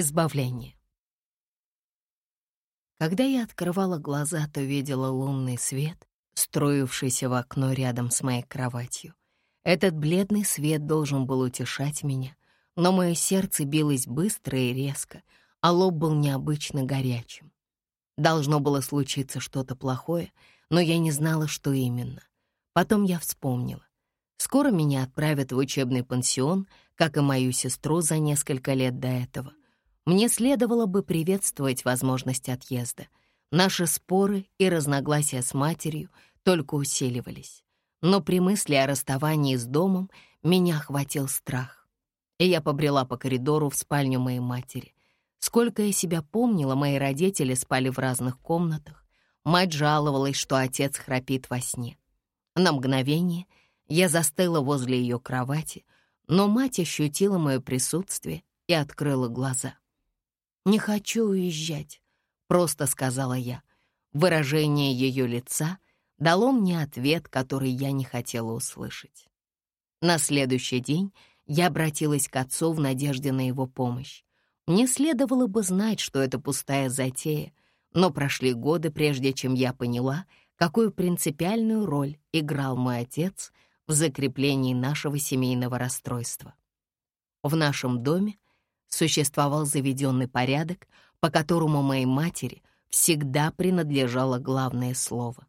Избавление. Когда я открывала глаза, то видела лунный свет, строившийся в окно рядом с моей кроватью. Этот бледный свет должен был утешать меня, но мое сердце билось быстро и резко, а лоб был необычно горячим. Должно было случиться что-то плохое, но я не знала, что именно. Потом я вспомнила. Скоро меня отправят в учебный пансион, как и мою сестру за несколько лет до этого. Мне следовало бы приветствовать возможность отъезда. Наши споры и разногласия с матерью только усиливались. Но при мысли о расставании с домом меня охватил страх. И я побрела по коридору в спальню моей матери. Сколько я себя помнила, мои родители спали в разных комнатах. Мать жаловалась, что отец храпит во сне. На мгновение я застыла возле ее кровати, но мать ощутила мое присутствие и открыла глаза. «Не хочу уезжать», — просто сказала я. Выражение ее лица дало мне ответ, который я не хотела услышать. На следующий день я обратилась к отцу в надежде на его помощь. Мне следовало бы знать, что это пустая затея, но прошли годы, прежде чем я поняла, какую принципиальную роль играл мой отец в закреплении нашего семейного расстройства. В нашем доме существовал заведенный порядок, по которому моей матери всегда принадлежало главное слово.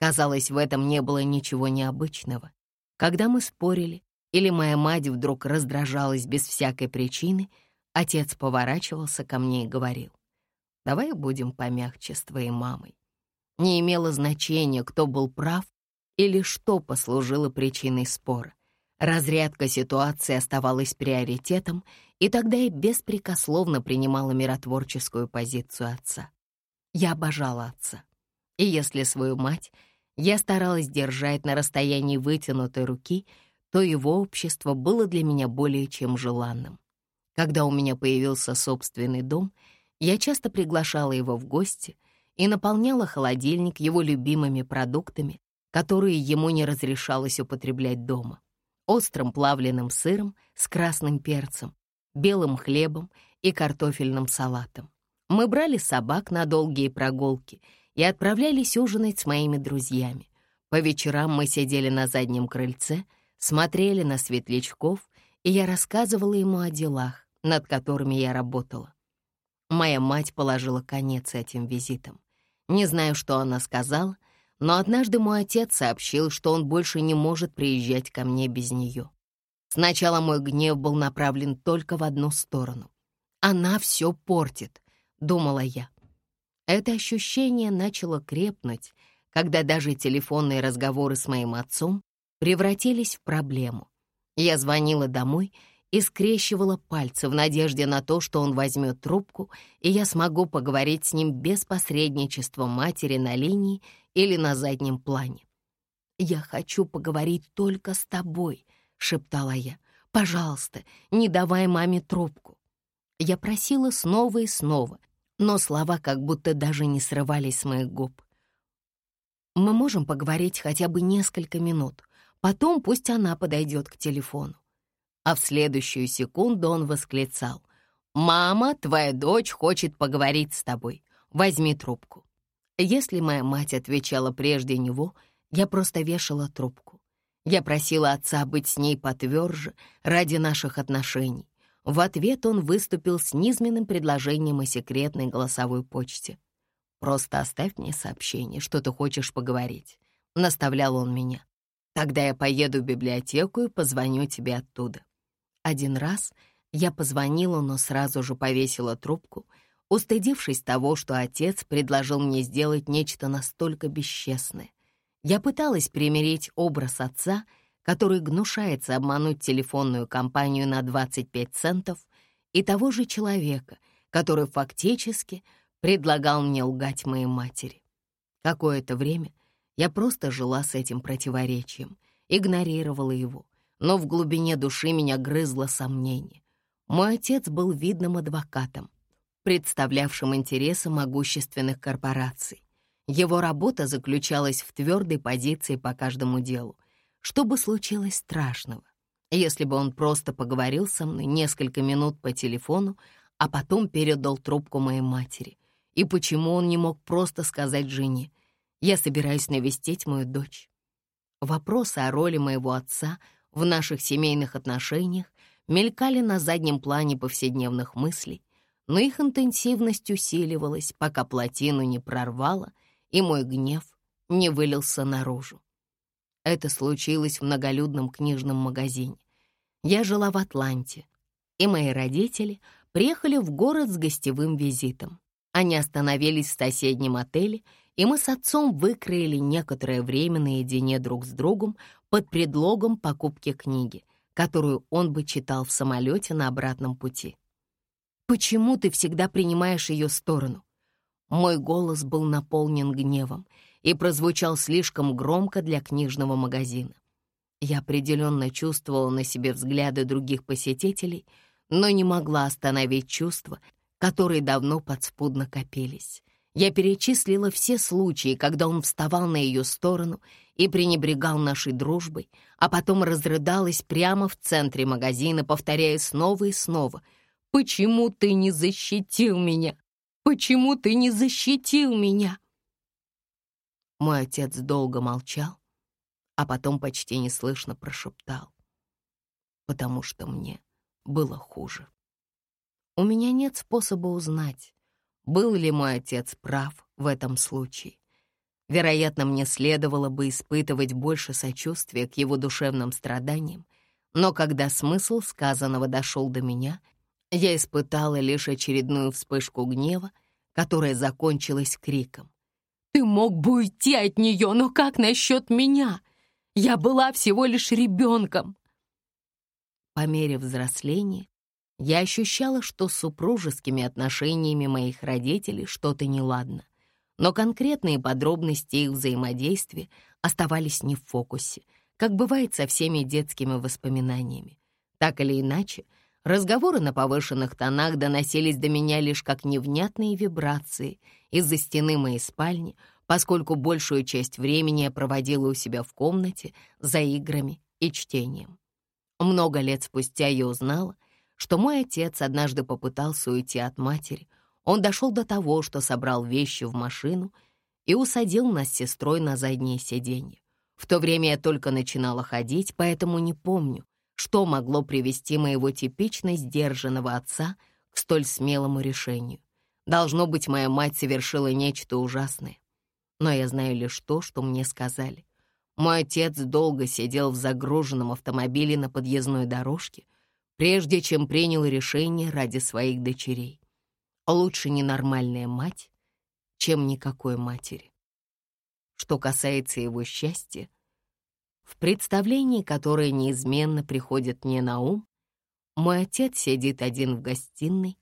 Казалось, в этом не было ничего необычного. Когда мы спорили, или моя мать вдруг раздражалась без всякой причины — Отец поворачивался ко мне и говорил, «Давай будем помягче с твоей мамой». Не имело значения, кто был прав или что послужило причиной спора. Разрядка ситуации оставалась приоритетом, и тогда я беспрекословно принимала миротворческую позицию отца. Я обожала отца. И если свою мать я старалась держать на расстоянии вытянутой руки, то его общество было для меня более чем желанным. Когда у меня появился собственный дом, я часто приглашала его в гости и наполняла холодильник его любимыми продуктами, которые ему не разрешалось употреблять дома. Острым плавленным сыром с красным перцем, белым хлебом и картофельным салатом. Мы брали собак на долгие прогулки и отправлялись ужинать с моими друзьями. По вечерам мы сидели на заднем крыльце, смотрели на светлячков, и я рассказывала ему о делах, над которыми я работала. Моя мать положила конец этим визитам. Не знаю, что она сказала, но однажды мой отец сообщил, что он больше не может приезжать ко мне без нее. Сначала мой гнев был направлен только в одну сторону. «Она все портит», — думала я. Это ощущение начало крепнуть, когда даже телефонные разговоры с моим отцом превратились в проблему. Я звонила домой и скрещивала пальцы в надежде на то, что он возьмет трубку, и я смогу поговорить с ним без посредничества матери на линии или на заднем плане. «Я хочу поговорить только с тобой», — шептала я. «Пожалуйста, не давай маме трубку». Я просила снова и снова, но слова как будто даже не срывались с моих губ. «Мы можем поговорить хотя бы несколько минут, потом пусть она подойдет к телефону а в следующую секунду он восклицал. «Мама, твоя дочь хочет поговорить с тобой. Возьми трубку». Если моя мать отвечала прежде него, я просто вешала трубку. Я просила отца быть с ней потверже ради наших отношений. В ответ он выступил с низменным предложением о секретной голосовой почте. «Просто оставь мне сообщение, что ты хочешь поговорить», — наставлял он меня. «Тогда я поеду в библиотеку и позвоню тебе оттуда». Один раз я позвонила, но сразу же повесила трубку, устыдившись того, что отец предложил мне сделать нечто настолько бесчестное. Я пыталась примирить образ отца, который гнушается обмануть телефонную компанию на 25 центов, и того же человека, который фактически предлагал мне лгать моей матери. Какое-то время я просто жила с этим противоречием, игнорировала его — но в глубине души меня грызло сомнение. Мой отец был видным адвокатом, представлявшим интересы могущественных корпораций. Его работа заключалась в твердой позиции по каждому делу. Что бы случилось страшного? Если бы он просто поговорил со мной несколько минут по телефону, а потом передал трубку моей матери. И почему он не мог просто сказать жене, «Я собираюсь навестить мою дочь». Вопросы о роли моего отца в наших семейных отношениях мелькали на заднем плане повседневных мыслей, но их интенсивность усиливалась, пока плотину не прорвало, и мой гнев не вылился наружу. Это случилось в многолюдном книжном магазине. Я жила в Атланте, и мои родители приехали в город с гостевым визитом. Они остановились в соседнем отеле, и мы с отцом выкроили некоторое время наедине друг с другом под предлогом покупки книги, которую он бы читал в самолете на обратном пути. «Почему ты всегда принимаешь ее сторону?» Мой голос был наполнен гневом и прозвучал слишком громко для книжного магазина. Я определенно чувствовала на себе взгляды других посетителей, но не могла остановить чувства, которые давно подспудно копились. Я перечислила все случаи, когда он вставал на ее сторону и пренебрегал нашей дружбой, а потом разрыдалась прямо в центре магазина, повторяя снова и снова «Почему ты не защитил меня? Почему ты не защитил меня?» Мой отец долго молчал, а потом почти неслышно прошептал, потому что мне было хуже. У меня нет способа узнать, был ли мой отец прав в этом случае. Вероятно, мне следовало бы испытывать больше сочувствия к его душевным страданиям, но когда смысл сказанного дошел до меня, я испытала лишь очередную вспышку гнева, которая закончилась криком. «Ты мог бы уйти от нее, но как насчет меня? Я была всего лишь ребенком!» По мере взросления я ощущала, что с супружескими отношениями моих родителей что-то неладно, но конкретные подробности их взаимодействия оставались не в фокусе, как бывает со всеми детскими воспоминаниями. Так или иначе, разговоры на повышенных тонах доносились до меня лишь как невнятные вибрации из-за стены моей спальни, поскольку большую часть времени я проводила у себя в комнате за играми и чтением. Много лет спустя я узнала, что мой отец однажды попытался уйти от матери. Он дошел до того, что собрал вещи в машину и усадил нас с сестрой на заднее сиденье. В то время я только начинала ходить, поэтому не помню, что могло привести моего типично сдержанного отца к столь смелому решению. Должно быть, моя мать совершила нечто ужасное но я знаю лишь то, что мне сказали. Мой отец долго сидел в загруженном автомобиле на подъездной дорожке, прежде чем принял решение ради своих дочерей. Лучше ненормальная мать, чем никакой матери. Что касается его счастья, в представлении, которое неизменно приходит мне на ум, мой отец сидит один в гостиной,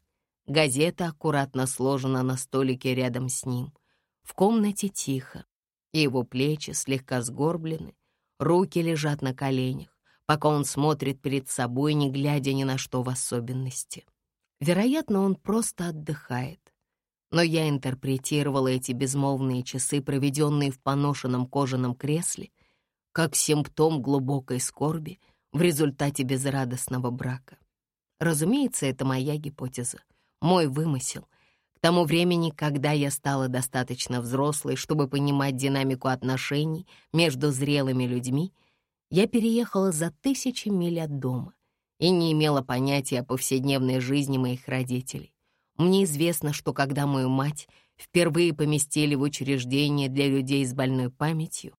газета аккуратно сложена на столике рядом с ним — в комнате тихо, его плечи слегка сгорблены, руки лежат на коленях, пока он смотрит перед собой, не глядя ни на что в особенности. Вероятно, он просто отдыхает. Но я интерпретировала эти безмолвные часы, проведенные в поношенном кожаном кресле, как симптом глубокой скорби в результате безрадостного брака. Разумеется, это моя гипотеза, мой вымысел, к тому времени, когда я стала достаточно взрослой, чтобы понимать динамику отношений между зрелыми людьми, я переехала за тысячи миль от дома и не имела понятия о повседневной жизни моих родителей. Мне известно, что когда мою мать впервые поместили в учреждение для людей с больной памятью,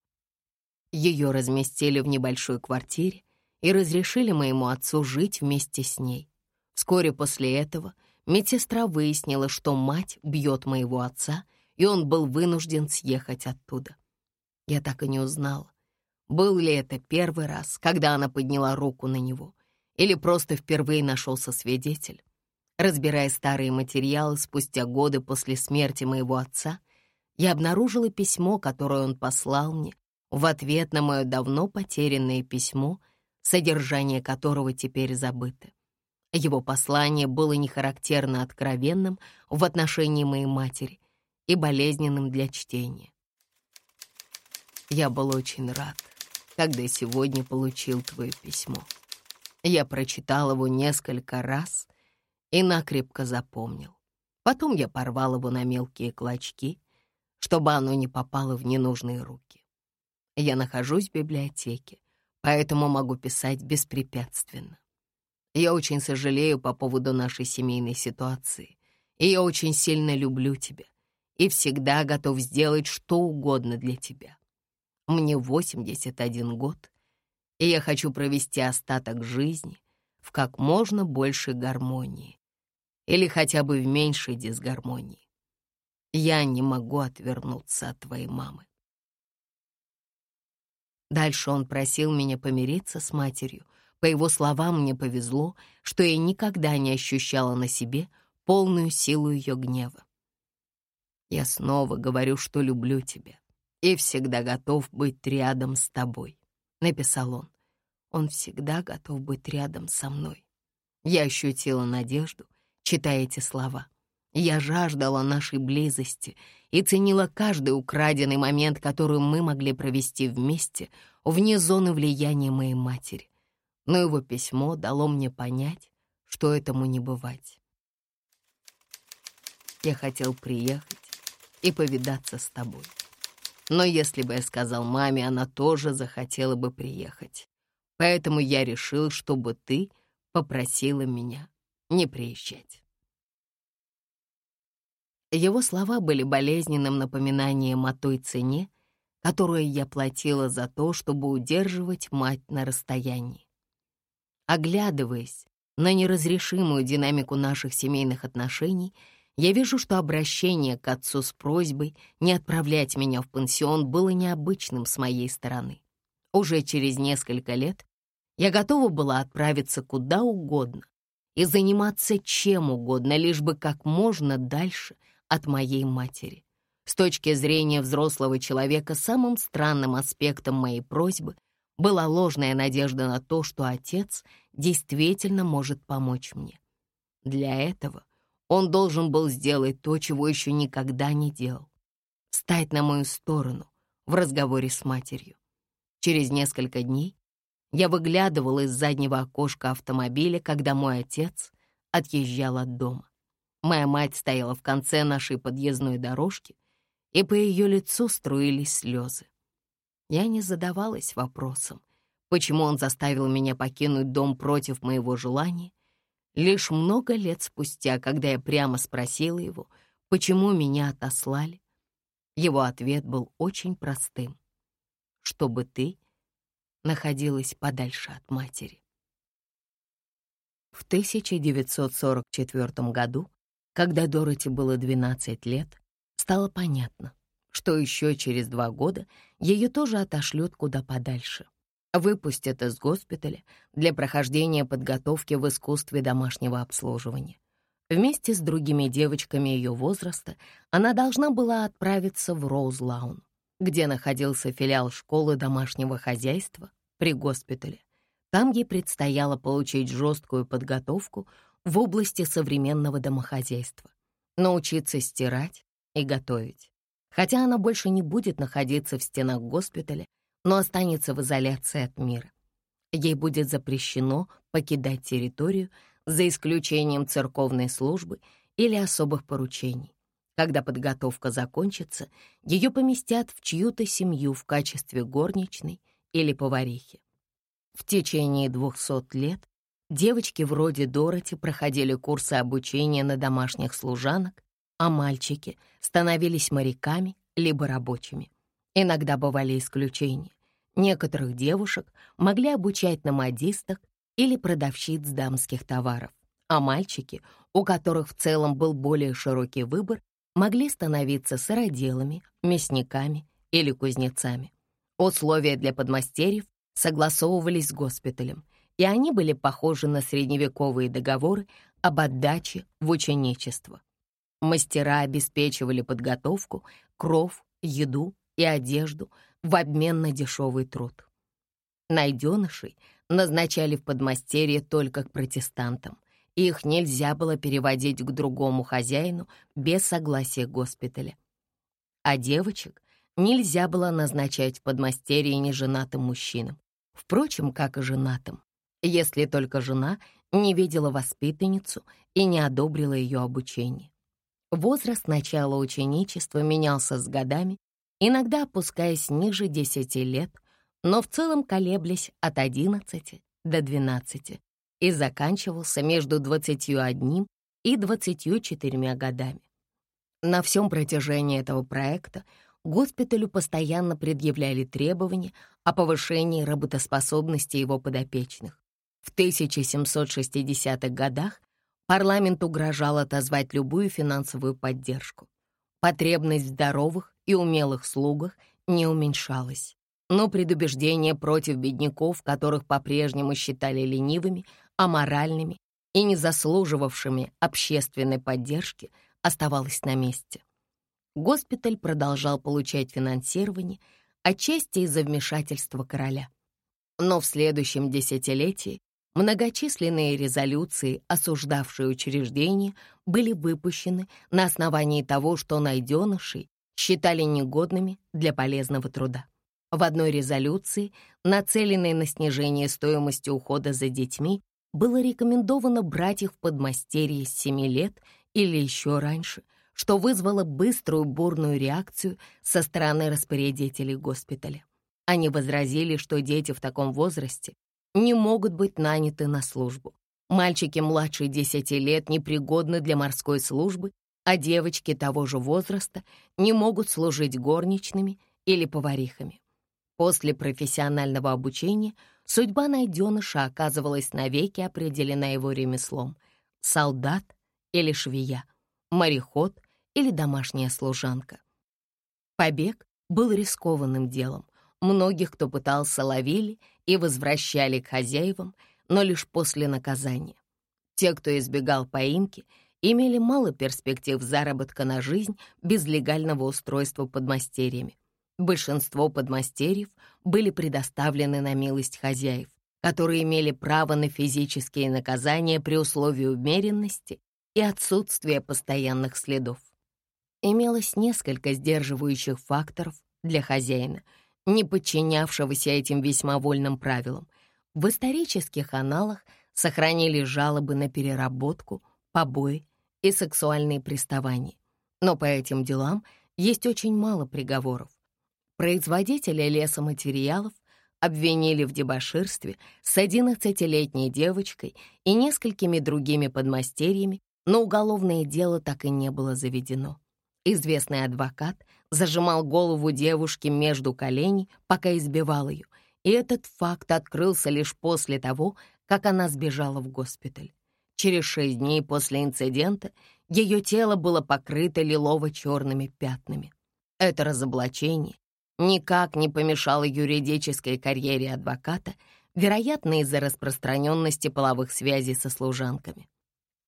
ее разместили в небольшой квартире и разрешили моему отцу жить вместе с ней. Вскоре после этого — Медсестра выяснила, что мать бьет моего отца, и он был вынужден съехать оттуда. Я так и не узнала, был ли это первый раз, когда она подняла руку на него, или просто впервые нашелся свидетель. Разбирая старые материалы спустя годы после смерти моего отца, я обнаружила письмо, которое он послал мне, в ответ на мое давно потерянное письмо, содержание которого теперь забыто. Его послание было нехарактерно откровенным в отношении моей матери и болезненным для чтения. Я был очень рад, когда сегодня получил твое письмо. Я прочитал его несколько раз и накрепко запомнил. Потом я порвал его на мелкие клочки, чтобы оно не попало в ненужные руки. Я нахожусь в библиотеке, поэтому могу писать беспрепятственно. Я очень сожалею по поводу нашей семейной ситуации, и я очень сильно люблю тебя и всегда готов сделать что угодно для тебя. Мне 81 год, и я хочу провести остаток жизни в как можно большей гармонии или хотя бы в меньшей дисгармонии. Я не могу отвернуться от твоей мамы. Дальше он просил меня помириться с матерью. По его словам, мне повезло, что я никогда не ощущала на себе полную силу ее гнева. Я снова говорю, что люблю тебя и всегда готов быть рядом с тобой», — написал он. «Он всегда готов быть рядом со мной». Я ощутила надежду, читая эти слова. Я жаждала нашей близости и ценила каждый украденный момент, который мы могли провести вместе вне зоны влияния моей матери. Но его письмо дало мне понять, что этому не бывать. Я хотел приехать и повидаться с тобой. Но если бы я сказал маме, она тоже захотела бы приехать. Поэтому я решил, чтобы ты попросила меня не приезжать. Его слова были болезненным напоминанием о той цене, которую я платила за то, чтобы удерживать мать на расстоянии. Оглядываясь на неразрешимую динамику наших семейных отношений, я вижу, что обращение к отцу с просьбой не отправлять меня в пансион было необычным с моей стороны. Уже через несколько лет я готова была отправиться куда угодно и заниматься чем угодно, лишь бы как можно дальше от моей матери. С точки зрения взрослого человека самым странным аспектом моей просьбы была ложная надежда на то, что отец действительно может помочь мне. Для этого он должен был сделать то, чего еще никогда не делал. Стать на мою сторону в разговоре с матерью. Через несколько дней я выглядывала из заднего окошка автомобиля, когда мой отец отъезжал от дома. Моя мать стояла в конце нашей подъездной дорожки, и по ее лицу струились слезы. Я не задавалась вопросом, почему он заставил меня покинуть дом против моего желания, Лишь много лет спустя, когда я прямо спросила его, почему меня отослали, его ответ был очень простым. Чтобы ты находилась подальше от матери. В 1944 году, когда Дороти было 12 лет, стало понятно, что еще через два года ее тоже отошлют куда подальше выпустят из госпиталя для прохождения подготовки в искусстве домашнего обслуживания. Вместе с другими девочками ее возраста она должна была отправиться в Роузлаун, где находился филиал школы домашнего хозяйства при госпитале. Там ей предстояло получить жесткую подготовку в области современного домохозяйства, научиться стирать и готовить. Хотя она больше не будет находиться в стенах госпиталя, но останется в изоляции от мира. Ей будет запрещено покидать территорию за исключением церковной службы или особых поручений. Когда подготовка закончится, ее поместят в чью-то семью в качестве горничной или поварихи. В течение двухсот лет девочки вроде Дороти проходили курсы обучения на домашних служанок, а мальчики становились моряками либо рабочими. Иногда бывали исключения. Некоторых девушек могли обучать на модисток или продавщиц дамских товаров, а мальчики, у которых в целом был более широкий выбор, могли становиться сыроделами, мясниками или кузнецами. Условия для подмастерьев согласовывались с госпиталем, и они были похожи на средневековые договоры об отдаче в ученичество. Мастера обеспечивали подготовку, кров, еду и одежду в обмен на дешевый труд. Найденышей назначали в подмастерье только к протестантам. Их нельзя было переводить к другому хозяину без согласия госпиталя. А девочек нельзя было назначать в подмастерье неженатым мужчинам. Впрочем, как и женатым, если только жена не видела воспитанницу и не одобрила ее обучение. Возраст начала ученичества менялся с годами, иногда опускаясь ниже 10 лет, но в целом колеблясь от 11 до 12 и заканчивался между 21 и 24 годами. На всем протяжении этого проекта госпиталю постоянно предъявляли требования о повышении работоспособности его подопечных. В 1760-х годах парламент угрожал отозвать любую финансовую поддержку. Потребность в здоровых и умелых слугах не уменьшалась, но предубеждение против бедняков, которых по-прежнему считали ленивыми, аморальными и не заслуживавшими общественной поддержки, оставалось на месте. Госпиталь продолжал получать финансирование, отчасти из-за вмешательства короля. Но в следующем десятилетии Многочисленные резолюции, осуждавшие учреждения, были выпущены на основании того, что найденышей считали негодными для полезного труда. В одной резолюции, нацеленной на снижение стоимости ухода за детьми, было рекомендовано брать их в подмастерье с 7 лет или еще раньше, что вызвало быструю бурную реакцию со стороны распорядителей госпиталя. Они возразили, что дети в таком возрасте не могут быть наняты на службу. Мальчики младше 10 лет непригодны для морской службы, а девочки того же возраста не могут служить горничными или поварихами. После профессионального обучения судьба найденыша оказывалась навеки определена его ремеслом — солдат или швея, мореход или домашняя служанка. Побег был рискованным делом. Многих, кто пытался, ловили и возвращали к хозяевам, но лишь после наказания. Те, кто избегал поимки, имели мало перспектив заработка на жизнь без легального устройства подмастерьями. Большинство подмастерьев были предоставлены на милость хозяев, которые имели право на физические наказания при условии умеренности и отсутствия постоянных следов. Имелось несколько сдерживающих факторов для хозяина — не подчинявшегося этим весьма вольным правилам. В исторических аналах сохранили жалобы на переработку, побои и сексуальные приставания. Но по этим делам есть очень мало приговоров. Производителя лесоматериалов обвинили в дебоширстве с 11-летней девочкой и несколькими другими подмастерьями, но уголовное дело так и не было заведено. Известный адвокат зажимал голову девушки между коленей, пока избивал ее, и этот факт открылся лишь после того, как она сбежала в госпиталь. Через шесть дней после инцидента ее тело было покрыто лилово-черными пятнами. Это разоблачение никак не помешало юридической карьере адвоката, вероятно, из-за распространенности половых связей со служанками.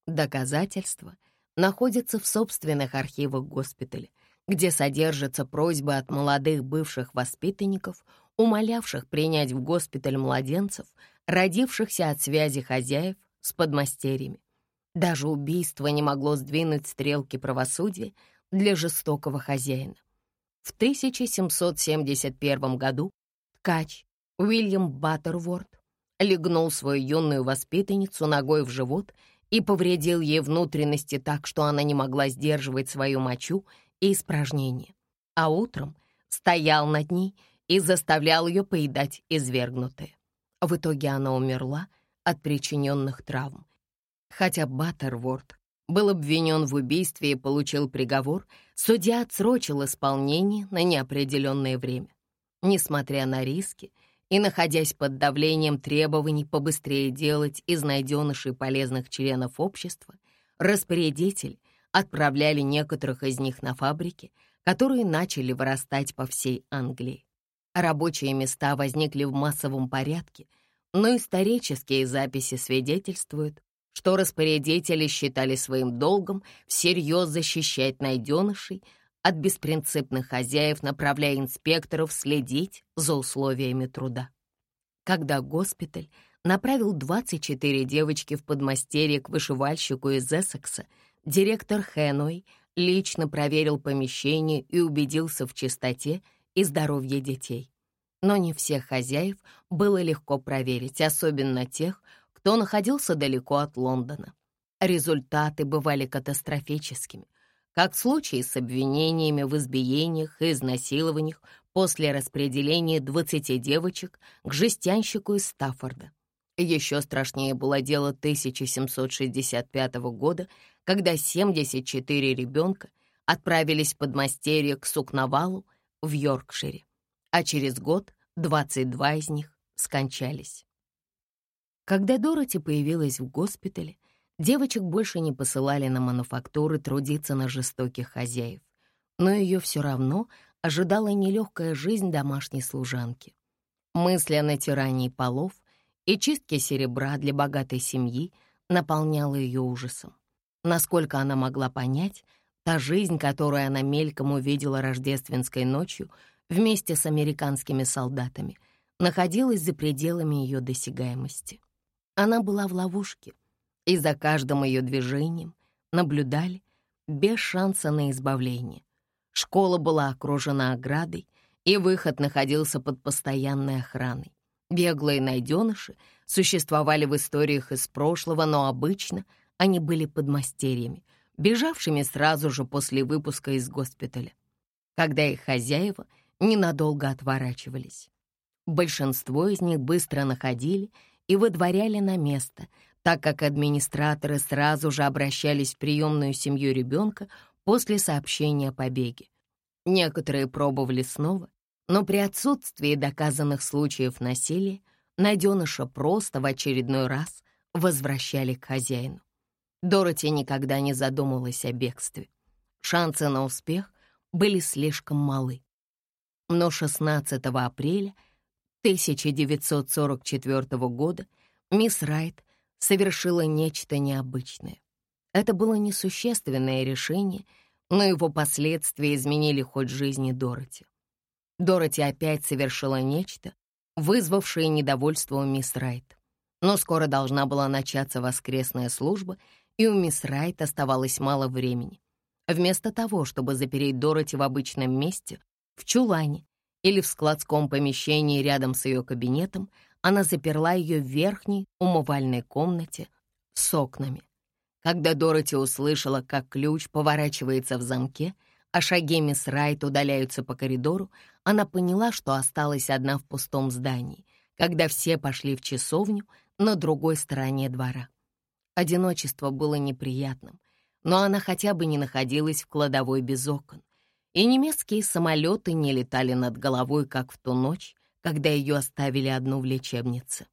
Доказательства находятся в собственных архивах госпиталя, где содержатся просьбы от молодых бывших воспитанников, умолявших принять в госпиталь младенцев, родившихся от связи хозяев с подмастерьями. Даже убийство не могло сдвинуть стрелки правосудия для жестокого хозяина. В 1771 году ткач Уильям Баттерворд легнул свою юную воспитанницу ногой в живот и повредил ей внутренности так, что она не могла сдерживать свою мочу и испражнения, а утром стоял над ней и заставлял ее поедать извергнутое. В итоге она умерла от причиненных травм. Хотя Баттерворд был обвинен в убийстве и получил приговор, судья отсрочил исполнение на неопределенное время. Несмотря на риски и находясь под давлением требований побыстрее делать из найденышей полезных членов общества, распорядитель отправляли некоторых из них на фабрики, которые начали вырастать по всей Англии. Рабочие места возникли в массовом порядке, но исторические записи свидетельствуют, что распорядители считали своим долгом всерьез защищать найденышей от беспринципных хозяев, направляя инспекторов следить за условиями труда. Когда госпиталь направил 24 девочки в подмастерье к вышивальщику из Эссекса, Директор Хэной лично проверил помещение и убедился в чистоте и здоровье детей. Но не всех хозяев было легко проверить, особенно тех, кто находился далеко от Лондона. Результаты бывали катастрофическими, как в случае с обвинениями в избиениях и изнасилованиях после распределения 20 девочек к жестянщику из Стаффорда. Еще страшнее было дело 1765 года, когда 74 ребенка отправились под мастерье к Сукнавалу в Йоркшире, а через год 22 из них скончались. Когда Дороти появилась в госпитале, девочек больше не посылали на мануфактуры трудиться на жестоких хозяев, но ее все равно ожидала нелегкая жизнь домашней служанки. Мысль о натирании полов и чистке серебра для богатой семьи наполняла ее ужасом. Насколько она могла понять, та жизнь, которую она мельком увидела рождественской ночью вместе с американскими солдатами, находилась за пределами ее досягаемости. Она была в ловушке, и за каждым ее движением наблюдали без шанса на избавление. Школа была окружена оградой, и выход находился под постоянной охраной. Беглые найденыши существовали в историях из прошлого, но обычно они были подмастерьями, бежавшими сразу же после выпуска из госпиталя, когда их хозяева ненадолго отворачивались. Большинство из них быстро находили и выдворяли на место, так как администраторы сразу же обращались в приемную семью ребенка после сообщения о побеге. Некоторые пробовали снова, но при отсутствии доказанных случаев насилия найденыша просто в очередной раз возвращали к хозяину. Дороти никогда не задумывалась о бегстве. Шансы на успех были слишком малы. Но 16 апреля 1944 года мисс Райт совершила нечто необычное. Это было несущественное решение, но его последствия изменили ход жизни Дороти. Дороти опять совершила нечто, вызвавшее недовольство у мисс Райт. Но скоро должна была начаться воскресная служба, и у мисс Райт оставалось мало времени. Вместо того, чтобы запереть Дороти в обычном месте, в чулане или в складском помещении рядом с ее кабинетом, она заперла ее в верхней умывальной комнате с окнами. Когда Дороти услышала, как ключ поворачивается в замке, а шаги мисс Райт удаляются по коридору, она поняла, что осталась одна в пустом здании, когда все пошли в часовню на другой стороне двора. Одиночество было неприятным, но она хотя бы не находилась в кладовой без окон, и немецкие самолеты не летали над головой, как в ту ночь, когда ее оставили одну в лечебнице.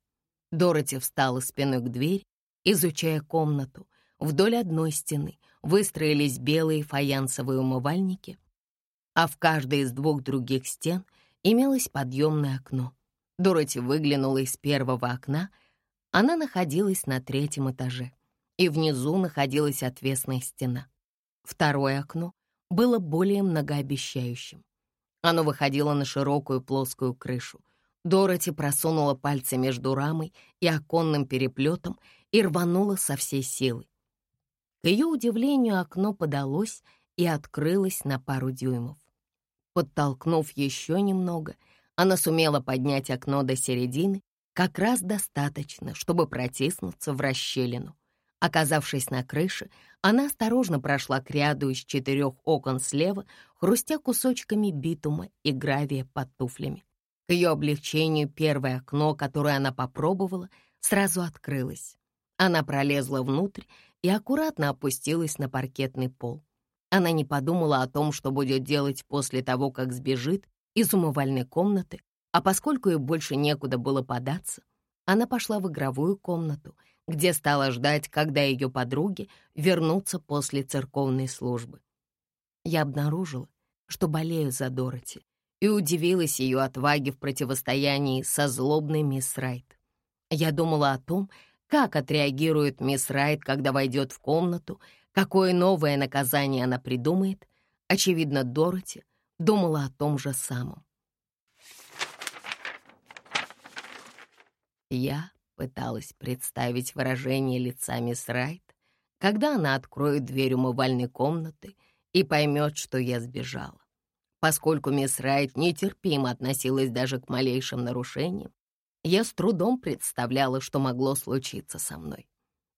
Дороти встала спиной к двери, изучая комнату, Вдоль одной стены выстроились белые фаянсовые умывальники, а в каждой из двух других стен имелось подъемное окно. Дороти выглянула из первого окна. Она находилась на третьем этаже, и внизу находилась отвесная стена. Второе окно было более многообещающим. Оно выходило на широкую плоскую крышу. Дороти просунула пальцы между рамой и оконным переплетом и рванула со всей силы. К ее удивлению, окно подалось и открылось на пару дюймов. Подтолкнув еще немного, она сумела поднять окно до середины, как раз достаточно, чтобы протиснуться в расщелину. Оказавшись на крыше, она осторожно прошла к ряду из четырех окон слева, хрустя кусочками битума и гравия под туфлями. К ее облегчению первое окно, которое она попробовала, сразу открылось. Она пролезла внутрь и аккуратно опустилась на паркетный пол. Она не подумала о том, что будет делать после того, как сбежит из умывальной комнаты, а поскольку ей больше некуда было податься, она пошла в игровую комнату, где стала ждать, когда ее подруги вернутся после церковной службы. Я обнаружила, что болею за Дороти, и удивилась ее отваге в противостоянии со злобной мисс Райт. Я думала о том, как отреагирует мисс Райт, когда войдет в комнату, какое новое наказание она придумает. Очевидно, Дороти думала о том же самом. Я пыталась представить выражение лица мисс Райт, когда она откроет дверь умывальной комнаты и поймет, что я сбежала. Поскольку мисс Райт нетерпимо относилась даже к малейшим нарушениям, Я с трудом представляла, что могло случиться со мной.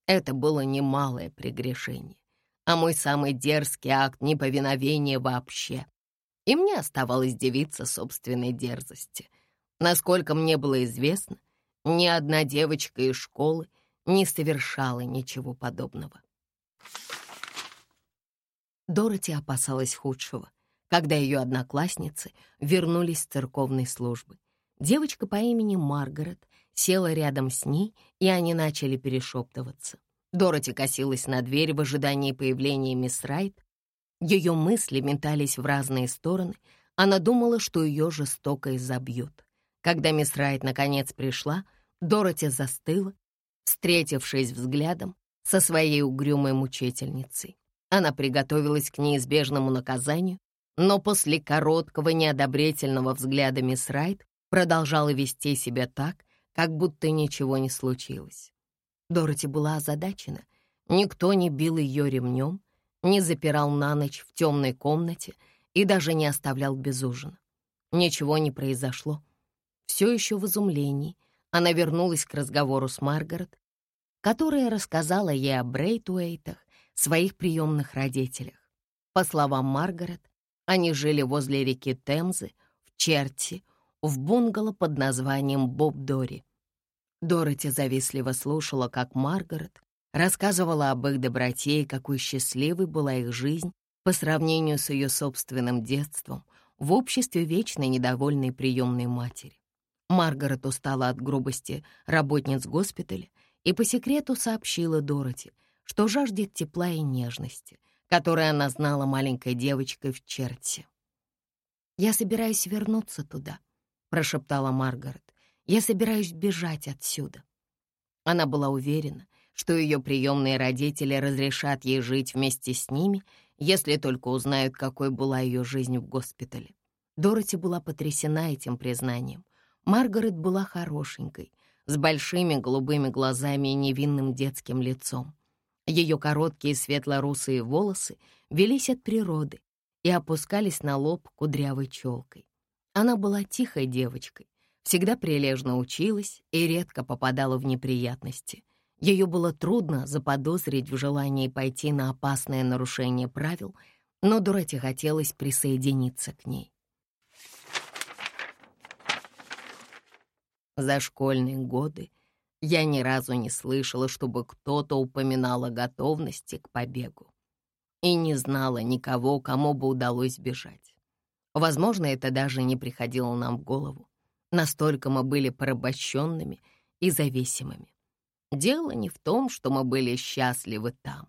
Это было немалое прегрешение, а мой самый дерзкий акт неповиновения вообще. И мне оставалось дивиться собственной дерзости. Насколько мне было известно, ни одна девочка из школы не совершала ничего подобного. Дороти опасалась худшего, когда ее одноклассницы вернулись с церковной службы. Девочка по имени Маргарет села рядом с ней, и они начали перешептываться. Дороти косилась на дверь в ожидании появления мисс Райт. Ее мысли метались в разные стороны. Она думала, что ее жестоко изобьют. Когда мисс Райт наконец пришла, Дороти застыла, встретившись взглядом со своей угрюмой мучительницей. Она приготовилась к неизбежному наказанию, но после короткого неодобрительного взгляда мисс Райт продолжала вести себя так, как будто ничего не случилось. Дороти была озадачена. Никто не бил ее ремнем, не запирал на ночь в темной комнате и даже не оставлял без ужина. Ничего не произошло. Все еще в изумлении она вернулась к разговору с Маргарет, которая рассказала ей о Брейтуэйтах своих приемных родителях. По словам Маргарет, они жили возле реки Темзы, в Черти, в бунгало под названием Боб Дори. Дороти завистливо слушала, как Маргарет рассказывала об их доброте и какой счастливой была их жизнь по сравнению с ее собственным детством в обществе вечной недовольной приемной матери. Маргарет устала от грубости работниц госпиталя и по секрету сообщила Дороти, что жаждет тепла и нежности, которые она знала маленькой девочкой в Черте. «Я собираюсь вернуться туда», — прошептала Маргарет. «Я собираюсь бежать отсюда». Она была уверена, что ее приемные родители разрешат ей жить вместе с ними, если только узнают, какой была ее жизнь в госпитале. Дороти была потрясена этим признанием. Маргарет была хорошенькой, с большими голубыми глазами и невинным детским лицом. Ее короткие светло-русые волосы велись от природы и опускались на лоб кудрявой челкой. Она была тихой девочкой, всегда прилежно училась и редко попадала в неприятности. Ее было трудно заподозрить в желании пойти на опасное нарушение правил, но Дороти хотелось присоединиться к ней. За школьные годы я ни разу не слышала, чтобы кто-то упоминал о готовности к побегу. И не знала никого, кому бы удалось бежать. Возможно, это даже не приходило нам в голову. Настолько мы были порабощенными и зависимыми. Дело не в том, что мы были счастливы там,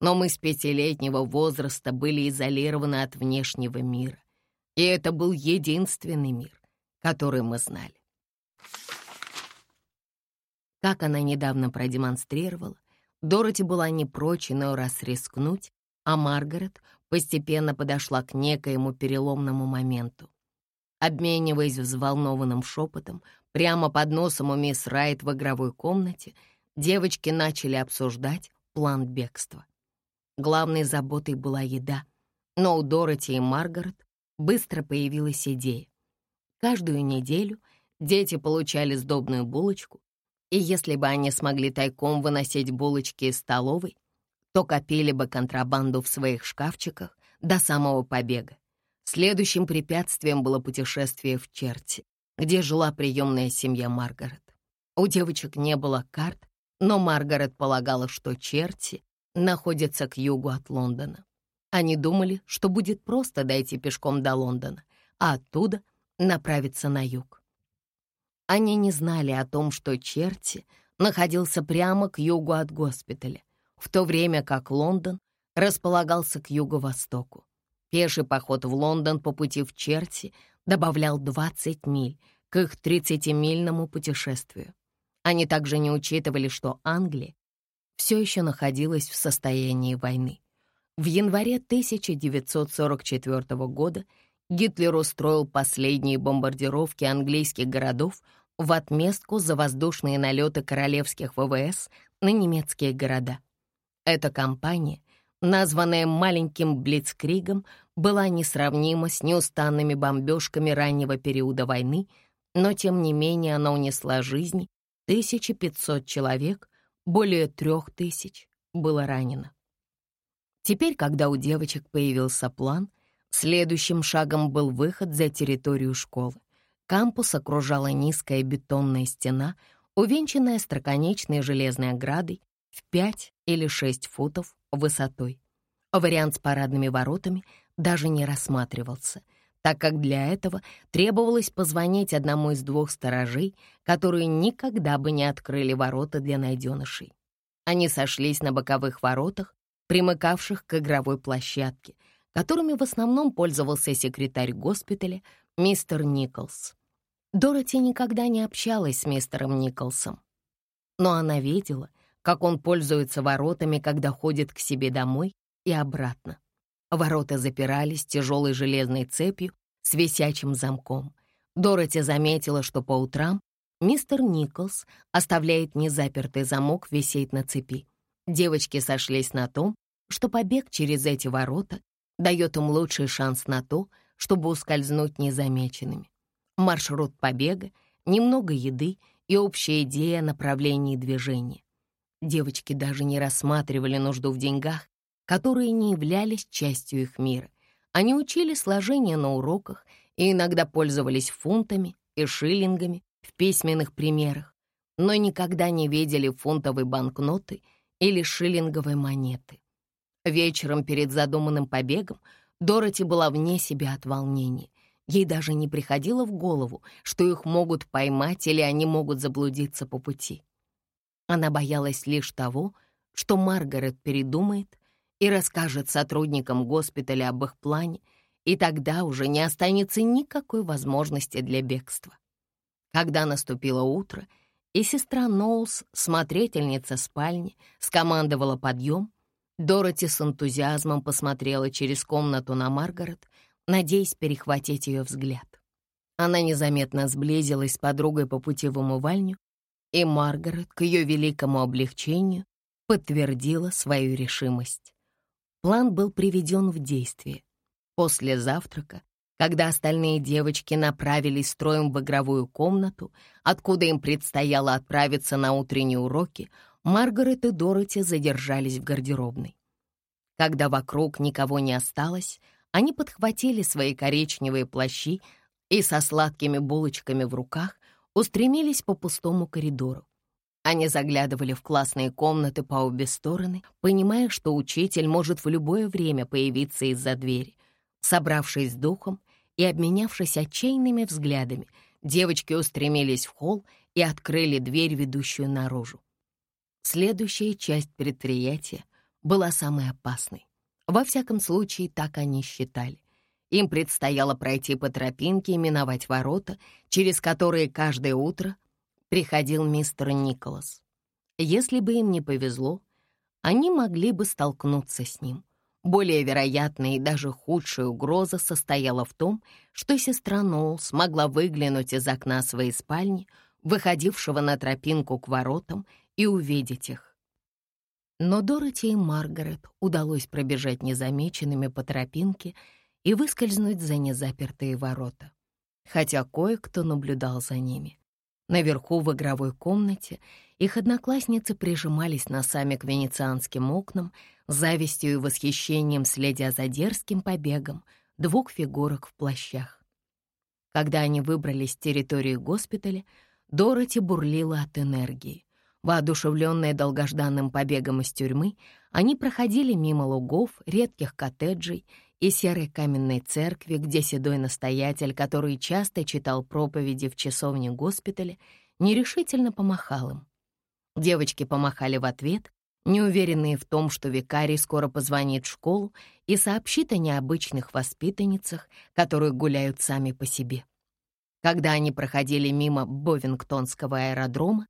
но мы с пятилетнего возраста были изолированы от внешнего мира. И это был единственный мир, который мы знали. Как она недавно продемонстрировала, Дороти была не прочь иной раз рискнуть, а Маргарет постепенно подошла к некоему переломному моменту. Обмениваясь взволнованным шепотом, прямо под носом у мисс Райт в игровой комнате, девочки начали обсуждать план бегства. Главной заботой была еда, но у Дороти и Маргарет быстро появилась идея. Каждую неделю дети получали сдобную булочку и если бы они смогли тайком выносить булочки из столовой, то копили бы контрабанду в своих шкафчиках до самого побега. Следующим препятствием было путешествие в Черти, где жила приемная семья Маргарет. У девочек не было карт, но Маргарет полагала, что Черти находится к югу от Лондона. Они думали, что будет просто дойти пешком до Лондона, а оттуда направиться на юг. Они не знали о том, что Черти находился прямо к югу от госпиталя, в то время как Лондон располагался к юго-востоку. Пеший поход в Лондон по пути в Черти добавлял 20 миль к их 30-мильному путешествию. Они также не учитывали, что Англия все еще находилась в состоянии войны. В январе 1944 года Гитлер устроил последние бомбардировки английских городов в отместку за воздушные налеты королевских ВВС на немецкие города. Эта кампания, названная «маленьким Блицкригом», была несравнима с неустанными бомбежками раннего периода войны, но тем не менее она унесла жизни 1500 человек, более трех тысяч было ранено. Теперь, когда у девочек появился план, следующим шагом был выход за территорию школы. Кампус окружала низкая бетонная стена, увенчанная строконечной железной оградой в 5 или 6 футов высотой. Вариант с парадными воротами даже не рассматривался, так как для этого требовалось позвонить одному из двух сторожей, которые никогда бы не открыли ворота для найденышей. Они сошлись на боковых воротах, примыкавших к игровой площадке, которыми в основном пользовался секретарь госпиталя мистер Николс. Дороти никогда не общалась с мистером Николсом, но она видела, как он пользуется воротами, когда ходит к себе домой и обратно. Ворота запирались тяжелой железной цепью с висячим замком. Дороти заметила, что по утрам мистер Николс оставляет незапертый замок висеть на цепи. Девочки сошлись на том, что побег через эти ворота дает им лучший шанс на то, чтобы ускользнуть незамеченными. Маршрут побега, немного еды и общая идея о направлении движения. Девочки даже не рассматривали нужду в деньгах, которые не являлись частью их мира. Они учили сложение на уроках и иногда пользовались фунтами и шиллингами в письменных примерах, но никогда не видели фунтовой банкноты или шиллинговой монеты. Вечером перед задуманным побегом Дороти была вне себя от волнения. Ей даже не приходило в голову, что их могут поймать или они могут заблудиться по пути. Она боялась лишь того, что Маргарет передумает и расскажет сотрудникам госпиталя об их плане, и тогда уже не останется никакой возможности для бегства. Когда наступило утро, и сестра Ноулс, смотрительница спальни, скомандовала подъем, Дороти с энтузиазмом посмотрела через комнату на Маргарет, надеясь перехватить ее взгляд. Она незаметно сблизилась с подругой по пути в умывальню и Маргарет, к ее великому облегчению, подтвердила свою решимость. План был приведен в действие. После завтрака, когда остальные девочки направились строем в игровую комнату, откуда им предстояло отправиться на утренние уроки, Маргарет и Дороти задержались в гардеробной. Когда вокруг никого не осталось, они подхватили свои коричневые плащи и со сладкими булочками в руках устремились по пустому коридору. Они заглядывали в классные комнаты по обе стороны, понимая, что учитель может в любое время появиться из-за двери. Собравшись духом и обменявшись отчаянными взглядами, девочки устремились в холл и открыли дверь, ведущую наружу. Следующая часть предприятия была самой опасной. Во всяком случае, так они считали. Им предстояло пройти по тропинке и миновать ворота, через которые каждое утро приходил мистер Николас. Если бы им не повезло, они могли бы столкнуться с ним. Более вероятная и даже худшая угроза состояла в том, что сестра Ноулс могла выглянуть из окна своей спальни, выходившего на тропинку к воротам, и увидеть их. Но Дороти и Маргарет удалось пробежать незамеченными по тропинке и выскользнуть за незапертые ворота, хотя кое-кто наблюдал за ними. Наверху в игровой комнате их одноклассницы прижимались носами к венецианским окнам, завистью и восхищением следя за дерзким побегом двух фигурок в плащах. Когда они выбрались с территории госпиталя, Дороти бурлила от энергии. Воодушевленные долгожданным побегом из тюрьмы, они проходили мимо лугов, редких коттеджей и серой каменной церкви, где седой настоятель, который часто читал проповеди в часовне госпиталя, нерешительно помахал им. Девочки помахали в ответ, неуверенные в том, что викарий скоро позвонит в школу и сообщит о необычных воспитанницах, которые гуляют сами по себе. Когда они проходили мимо Бовингтонского аэродрома,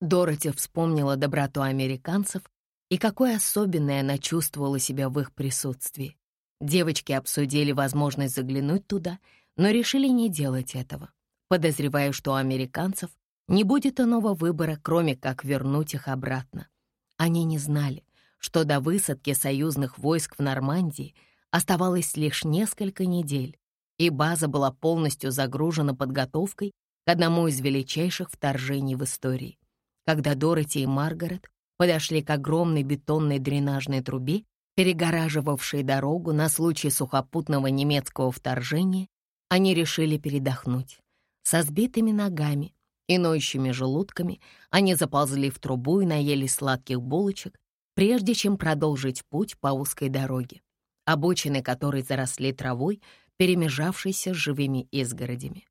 Дороти вспомнила доброту американцев и какой особенной она чувствовала себя в их присутствии. Девочки обсудили возможность заглянуть туда, но решили не делать этого, подозревая, что у американцев не будет иного выбора, кроме как вернуть их обратно. Они не знали, что до высадки союзных войск в Нормандии оставалось лишь несколько недель, и база была полностью загружена подготовкой к одному из величайших вторжений в истории. Когда Дороти и Маргарет подошли к огромной бетонной дренажной трубе, перегораживавшей дорогу на случай сухопутного немецкого вторжения, они решили передохнуть. Со сбитыми ногами и ноющими желудками они заползли в трубу и наели сладких булочек, прежде чем продолжить путь по узкой дороге, обочины которой заросли травой, перемежавшейся с живыми изгородями.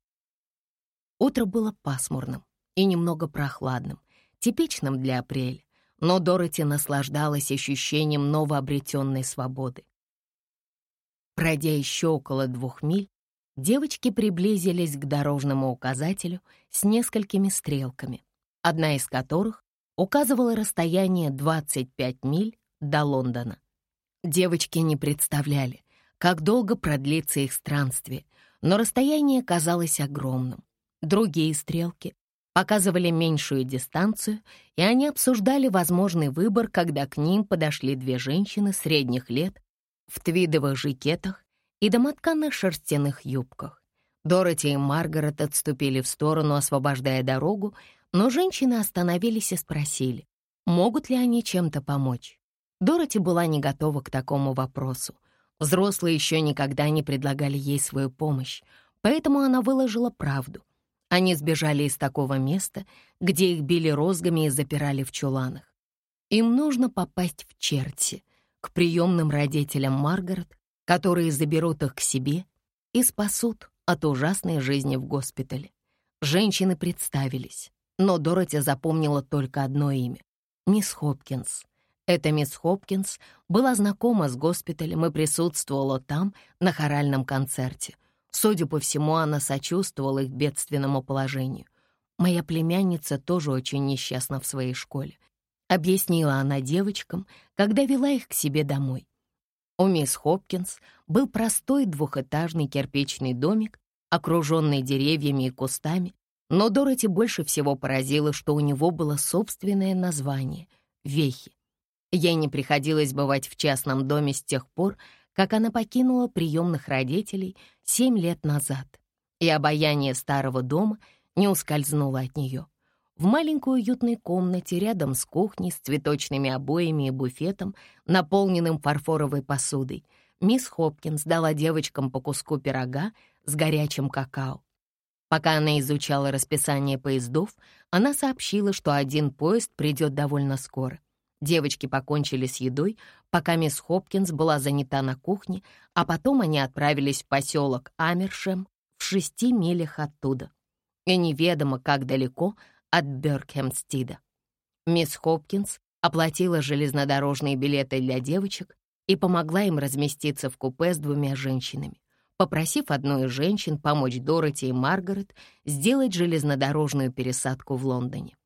Утро было пасмурным и немного прохладным, типичным для апреля, но Дороти наслаждалась ощущением новообретенной свободы. Пройдя еще около двух миль, девочки приблизились к дорожному указателю с несколькими стрелками, одна из которых указывала расстояние 25 миль до Лондона. Девочки не представляли, как долго продлится их странствие, но расстояние казалось огромным. Другие стрелки показывали меньшую дистанцию, и они обсуждали возможный выбор, когда к ним подошли две женщины средних лет в твидовых жакетах и домотканных шерстяных юбках. Дороти и Маргарет отступили в сторону, освобождая дорогу, но женщины остановились и спросили, могут ли они чем-то помочь. Дороти была не готова к такому вопросу. Взрослые еще никогда не предлагали ей свою помощь, поэтому она выложила правду. Они сбежали из такого места, где их били розгами и запирали в чуланах. Им нужно попасть в Черти, к приемным родителям Маргарет, которые заберут их к себе и спасут от ужасной жизни в госпитале. Женщины представились, но Дороти запомнила только одно имя — мисс Хопкинс. Эта мисс Хопкинс была знакома с госпиталем и присутствовала там на хоральном концерте. Судя по всему, она сочувствовала их бедственному положению. Моя племянница тоже очень несчастна в своей школе. Объяснила она девочкам, когда вела их к себе домой. У мисс Хопкинс был простой двухэтажный кирпичный домик, окруженный деревьями и кустами, но Дороти больше всего поразило, что у него было собственное название — Вехи. Ей не приходилось бывать в частном доме с тех пор, как она покинула приемных родителей семь лет назад, и обаяние старого дома не ускользнуло от нее. В маленькой уютной комнате рядом с кухней с цветочными обоями и буфетом, наполненным фарфоровой посудой, мисс Хопкинс дала девочкам по куску пирога с горячим какао. Пока она изучала расписание поездов, она сообщила, что один поезд придет довольно скоро. Девочки покончили с едой, пока мисс Хопкинс была занята на кухне, а потом они отправились в поселок Амершем в шести милях оттуда. И неведомо, как далеко от Бёркхемстида. Мисс Хопкинс оплатила железнодорожные билеты для девочек и помогла им разместиться в купе с двумя женщинами, попросив одну из женщин помочь Дороти и Маргарет сделать железнодорожную пересадку в Лондоне.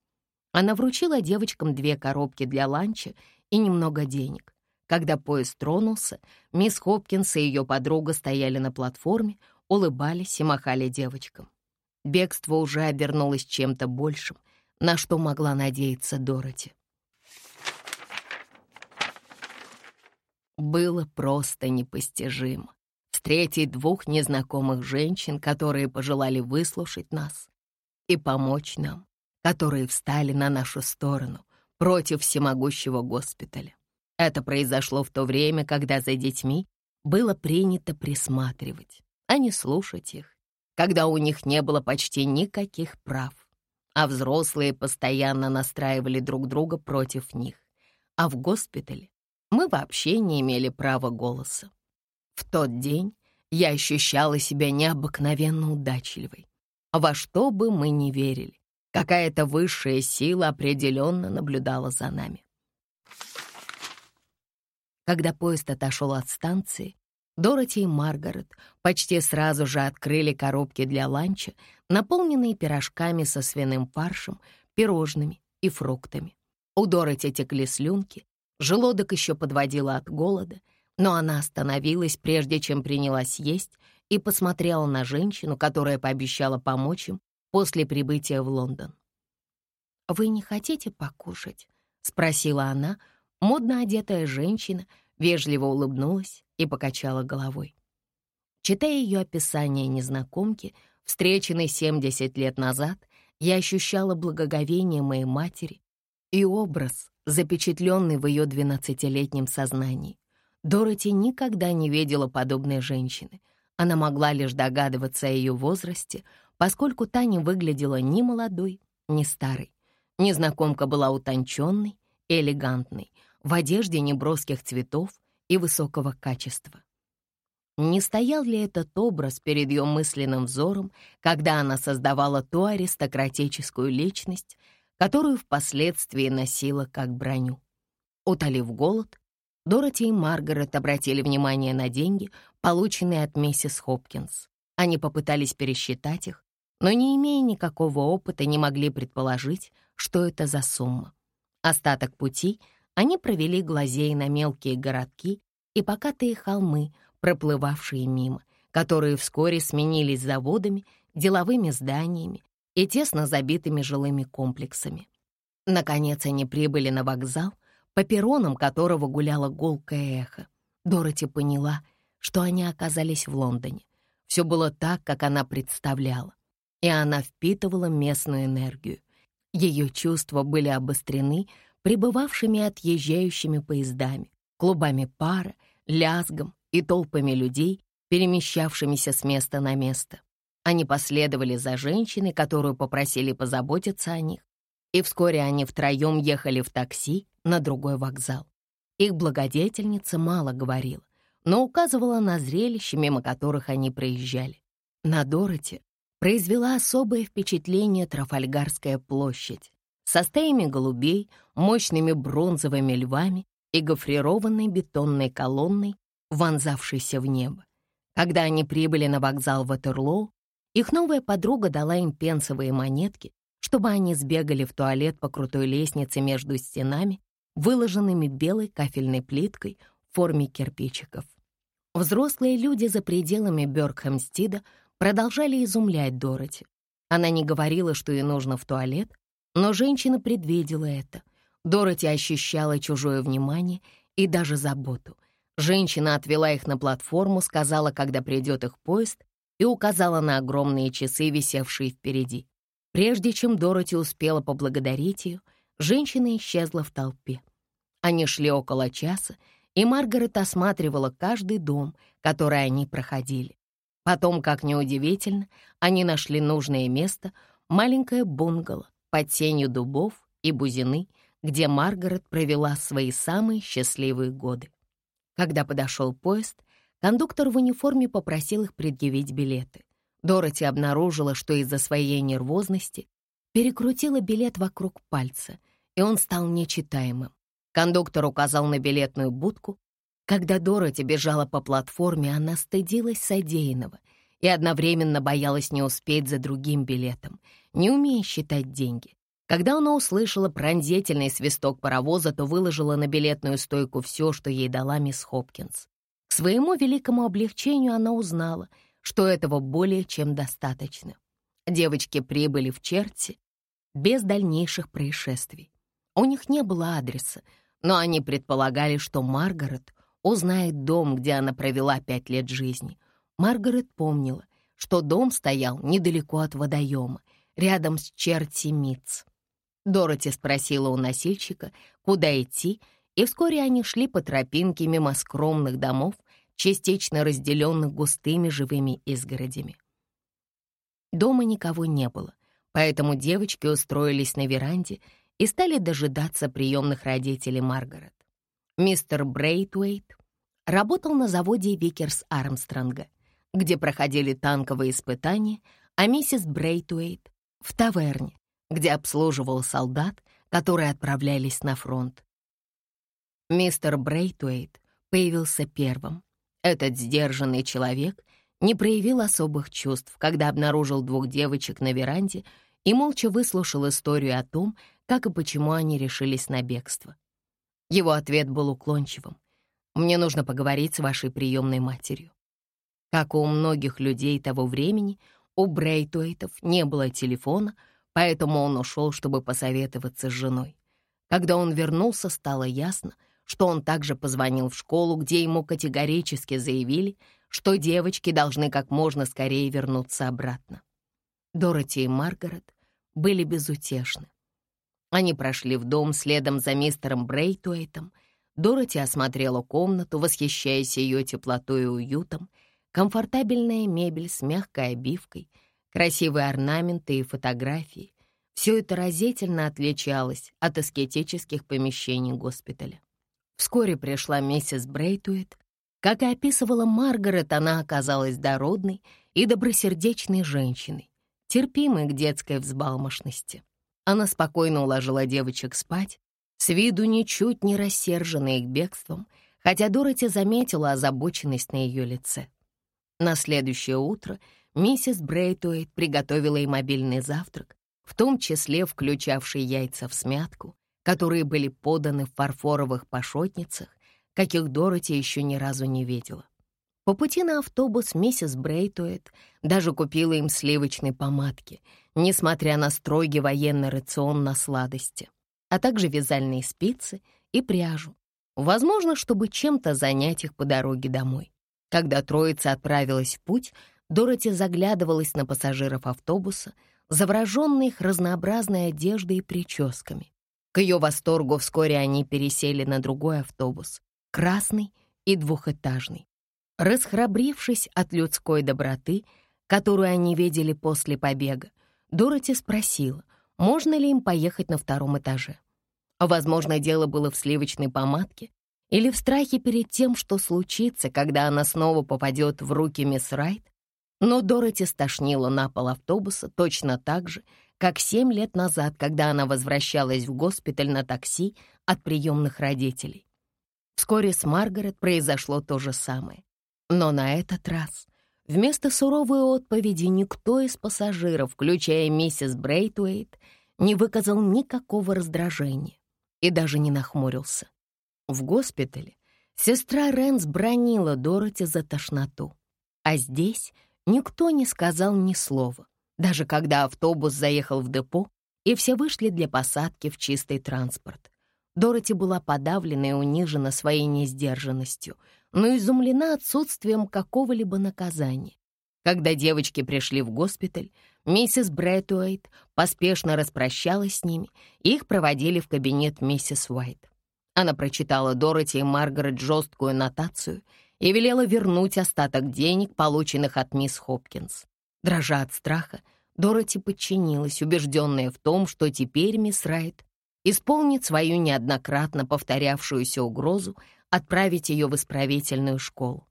Она вручила девочкам две коробки для ланча и немного денег. Когда поезд тронулся, мисс Хопкинс и ее подруга стояли на платформе, улыбались и махали девочкам. Бегство уже обернулось чем-то большим, на что могла надеяться Дороти. Было просто непостижимо встретить двух незнакомых женщин, которые пожелали выслушать нас и помочь нам, которые встали на нашу сторону против всемогущего госпиталя. Это произошло в то время, когда за детьми было принято присматривать, а не слушать их когда у них не было почти никаких прав, а взрослые постоянно настраивали друг друга против них. А в госпитале мы вообще не имели права голоса. В тот день я ощущала себя необыкновенно удачливой. Во что бы мы ни верили, какая-то высшая сила определенно наблюдала за нами. Когда поезд отошел от станции, Дороти и Маргарет почти сразу же открыли коробки для ланча, наполненные пирожками со свиным фаршем, пирожными и фруктами. У Дороти текли слюнки, желудок еще подводила от голода, но она остановилась, прежде чем принялась есть, и посмотрела на женщину, которая пообещала помочь им после прибытия в Лондон. «Вы не хотите покушать?» — спросила она, модно одетая женщина, вежливо улыбнулась и покачала головой. Читая ее описание незнакомки, встреченный 70 лет назад, я ощущала благоговение моей матери и образ, запечатленный в ее двенадцатилетнем сознании. Дороти никогда не видела подобной женщины. Она могла лишь догадываться о ее возрасте, поскольку та не выглядела ни молодой, ни старой. Незнакомка была утонченной и элегантной, в одежде неброских цветов и высокого качества. Не стоял ли этот образ перед ее мысленным взором, когда она создавала ту аристократическую личность, которую впоследствии носила как броню? Утолив голод, Дороти и Маргарет обратили внимание на деньги, полученные от миссис Хопкинс. Они попытались пересчитать их, но, не имея никакого опыта, не могли предположить, что это за сумма. Остаток пути они провели глазей на мелкие городки и покатые холмы, проплывавшие мимо, которые вскоре сменились заводами, деловыми зданиями и тесно забитыми жилыми комплексами. Наконец они прибыли на вокзал, по перронам которого гуляло гулкое эхо. Дороти поняла, что они оказались в Лондоне. Все было так, как она представляла, и она впитывала местную энергию. Ее чувства были обострены прибывавшими отъезжающими поездами, клубами пара, лязгом и толпами людей, перемещавшимися с места на место. Они последовали за женщиной, которую попросили позаботиться о них, и вскоре они втроем ехали в такси на другой вокзал. Их благодетельница мало говорила, но указывала на зрелища, мимо которых они проезжали. На Дороти произвела особое впечатление Трафальгарская площадь со стаями голубей, мощными бронзовыми львами и гофрированной бетонной колонной вонзавшийся в небо. Когда они прибыли на вокзал Ватерлоу, их новая подруга дала им пенсовые монетки, чтобы они сбегали в туалет по крутой лестнице между стенами, выложенными белой кафельной плиткой в форме кирпичиков. Взрослые люди за пределами Бёркхэмстида продолжали изумлять Дороти. Она не говорила, что ей нужно в туалет, но женщина предвидела это. Дороти ощущала чужое внимание и даже заботу, Женщина отвела их на платформу, сказала, когда придет их поезд, и указала на огромные часы, висевшие впереди. Прежде чем Дороти успела поблагодарить ее, женщина исчезла в толпе. Они шли около часа, и Маргарет осматривала каждый дом, который они проходили. Потом, как неудивительно, они нашли нужное место — маленькое бунгало под тенью дубов и бузины, где Маргарет провела свои самые счастливые годы. Когда подошел поезд, кондуктор в униформе попросил их предъявить билеты. Дороти обнаружила, что из-за своей нервозности перекрутила билет вокруг пальца, и он стал нечитаемым. Кондуктор указал на билетную будку. Когда Дороти бежала по платформе, она стыдилась содеянного и одновременно боялась не успеть за другим билетом, не умея считать деньги. Когда она услышала пронзительный свисток паровоза, то выложила на билетную стойку все, что ей дала мисс Хопкинс. К своему великому облегчению она узнала, что этого более чем достаточно. Девочки прибыли в Черти без дальнейших происшествий. У них не было адреса, но они предполагали, что Маргарет узнает дом, где она провела пять лет жизни. Маргарет помнила, что дом стоял недалеко от водоема, рядом с Черти Митц. Дороти спросила у носильщика, куда идти, и вскоре они шли по тропинке мимо скромных домов, частично разделенных густыми живыми изгородями. Дома никого не было, поэтому девочки устроились на веранде и стали дожидаться приемных родителей Маргарет. Мистер Брейтвейт работал на заводе Викерс Армстронга, где проходили танковые испытания, а миссис Брейтвейт — в таверне, где обслуживала солдат, которые отправлялись на фронт. Мистер Брейтуэйт появился первым. Этот сдержанный человек не проявил особых чувств, когда обнаружил двух девочек на веранде и молча выслушал историю о том, как и почему они решились на бегство. Его ответ был уклончивым. «Мне нужно поговорить с вашей приемной матерью». Как у многих людей того времени, у Брейтуэйтов не было телефона — поэтому он ушел, чтобы посоветоваться с женой. Когда он вернулся, стало ясно, что он также позвонил в школу, где ему категорически заявили, что девочки должны как можно скорее вернуться обратно. Дороти и Маргарет были безутешны. Они прошли в дом следом за мистером Брейтуэйтом. Дороти осмотрела комнату, восхищаясь ее теплотой и уютом, комфортабельная мебель с мягкой обивкой, красивые орнаменты и фотографии. Все это разительно отличалось от аскетических помещений госпиталя. Вскоре пришла миссис Брейтуэт. Как и описывала Маргарет, она оказалась дородной и добросердечной женщиной, терпимой к детской взбалмошности. Она спокойно уложила девочек спать, с виду ничуть не рассерженная их бегством, хотя Дороти заметила озабоченность на ее лице. На следующее утро миссис Брейтуэйт приготовила им мобильный завтрак, в том числе включавший яйца в смятку, которые были поданы в фарфоровых пашотницах, каких Дороти еще ни разу не видела. По пути на автобус миссис Брейтуэт даже купила им сливочной помадки, несмотря на строгий военный рацион на сладости, а также вязальные спицы и пряжу. Возможно, чтобы чем-то занять их по дороге домой. Когда троица отправилась в путь, Дороти заглядывалась на пассажиров автобуса, завороженные их разнообразной одеждой и прическами. К ее восторгу вскоре они пересели на другой автобус, красный и двухэтажный. Расхрабрившись от людской доброты, которую они видели после побега, Дороти спросила, можно ли им поехать на втором этаже. Возможно, дело было в сливочной помадке или в страхе перед тем, что случится, когда она снова попадет в руки мисс Райт, но Дороти стошнила на пол автобуса точно так же, как семь лет назад, когда она возвращалась в госпиталь на такси от приемных родителей. Вскоре с Маргарет произошло то же самое. Но на этот раз вместо суровой отповеди никто из пассажиров, включая миссис Брейтуэйт, не выказал никакого раздражения и даже не нахмурился. В госпитале сестра Рэнс бронила Дороти за тошноту, а здесь никто не сказал ни слова, даже когда автобус заехал в депо, и все вышли для посадки в чистый транспорт. Дороти была подавлена и унижена своей несдержанностью, но изумлена отсутствием какого-либо наказания. Когда девочки пришли в госпиталь, миссис Брэттуэйт поспешно распрощалась с ними, и их проводили в кабинет миссис Уайт. Она прочитала Дороти и Маргарет жесткую нотацию и велела вернуть остаток денег, полученных от мисс Хопкинс. Дрожа от страха, Дороти подчинилась, убежденная в том, что теперь мисс Райт исполнит свою неоднократно повторявшуюся угрозу отправить ее в исправительную школу.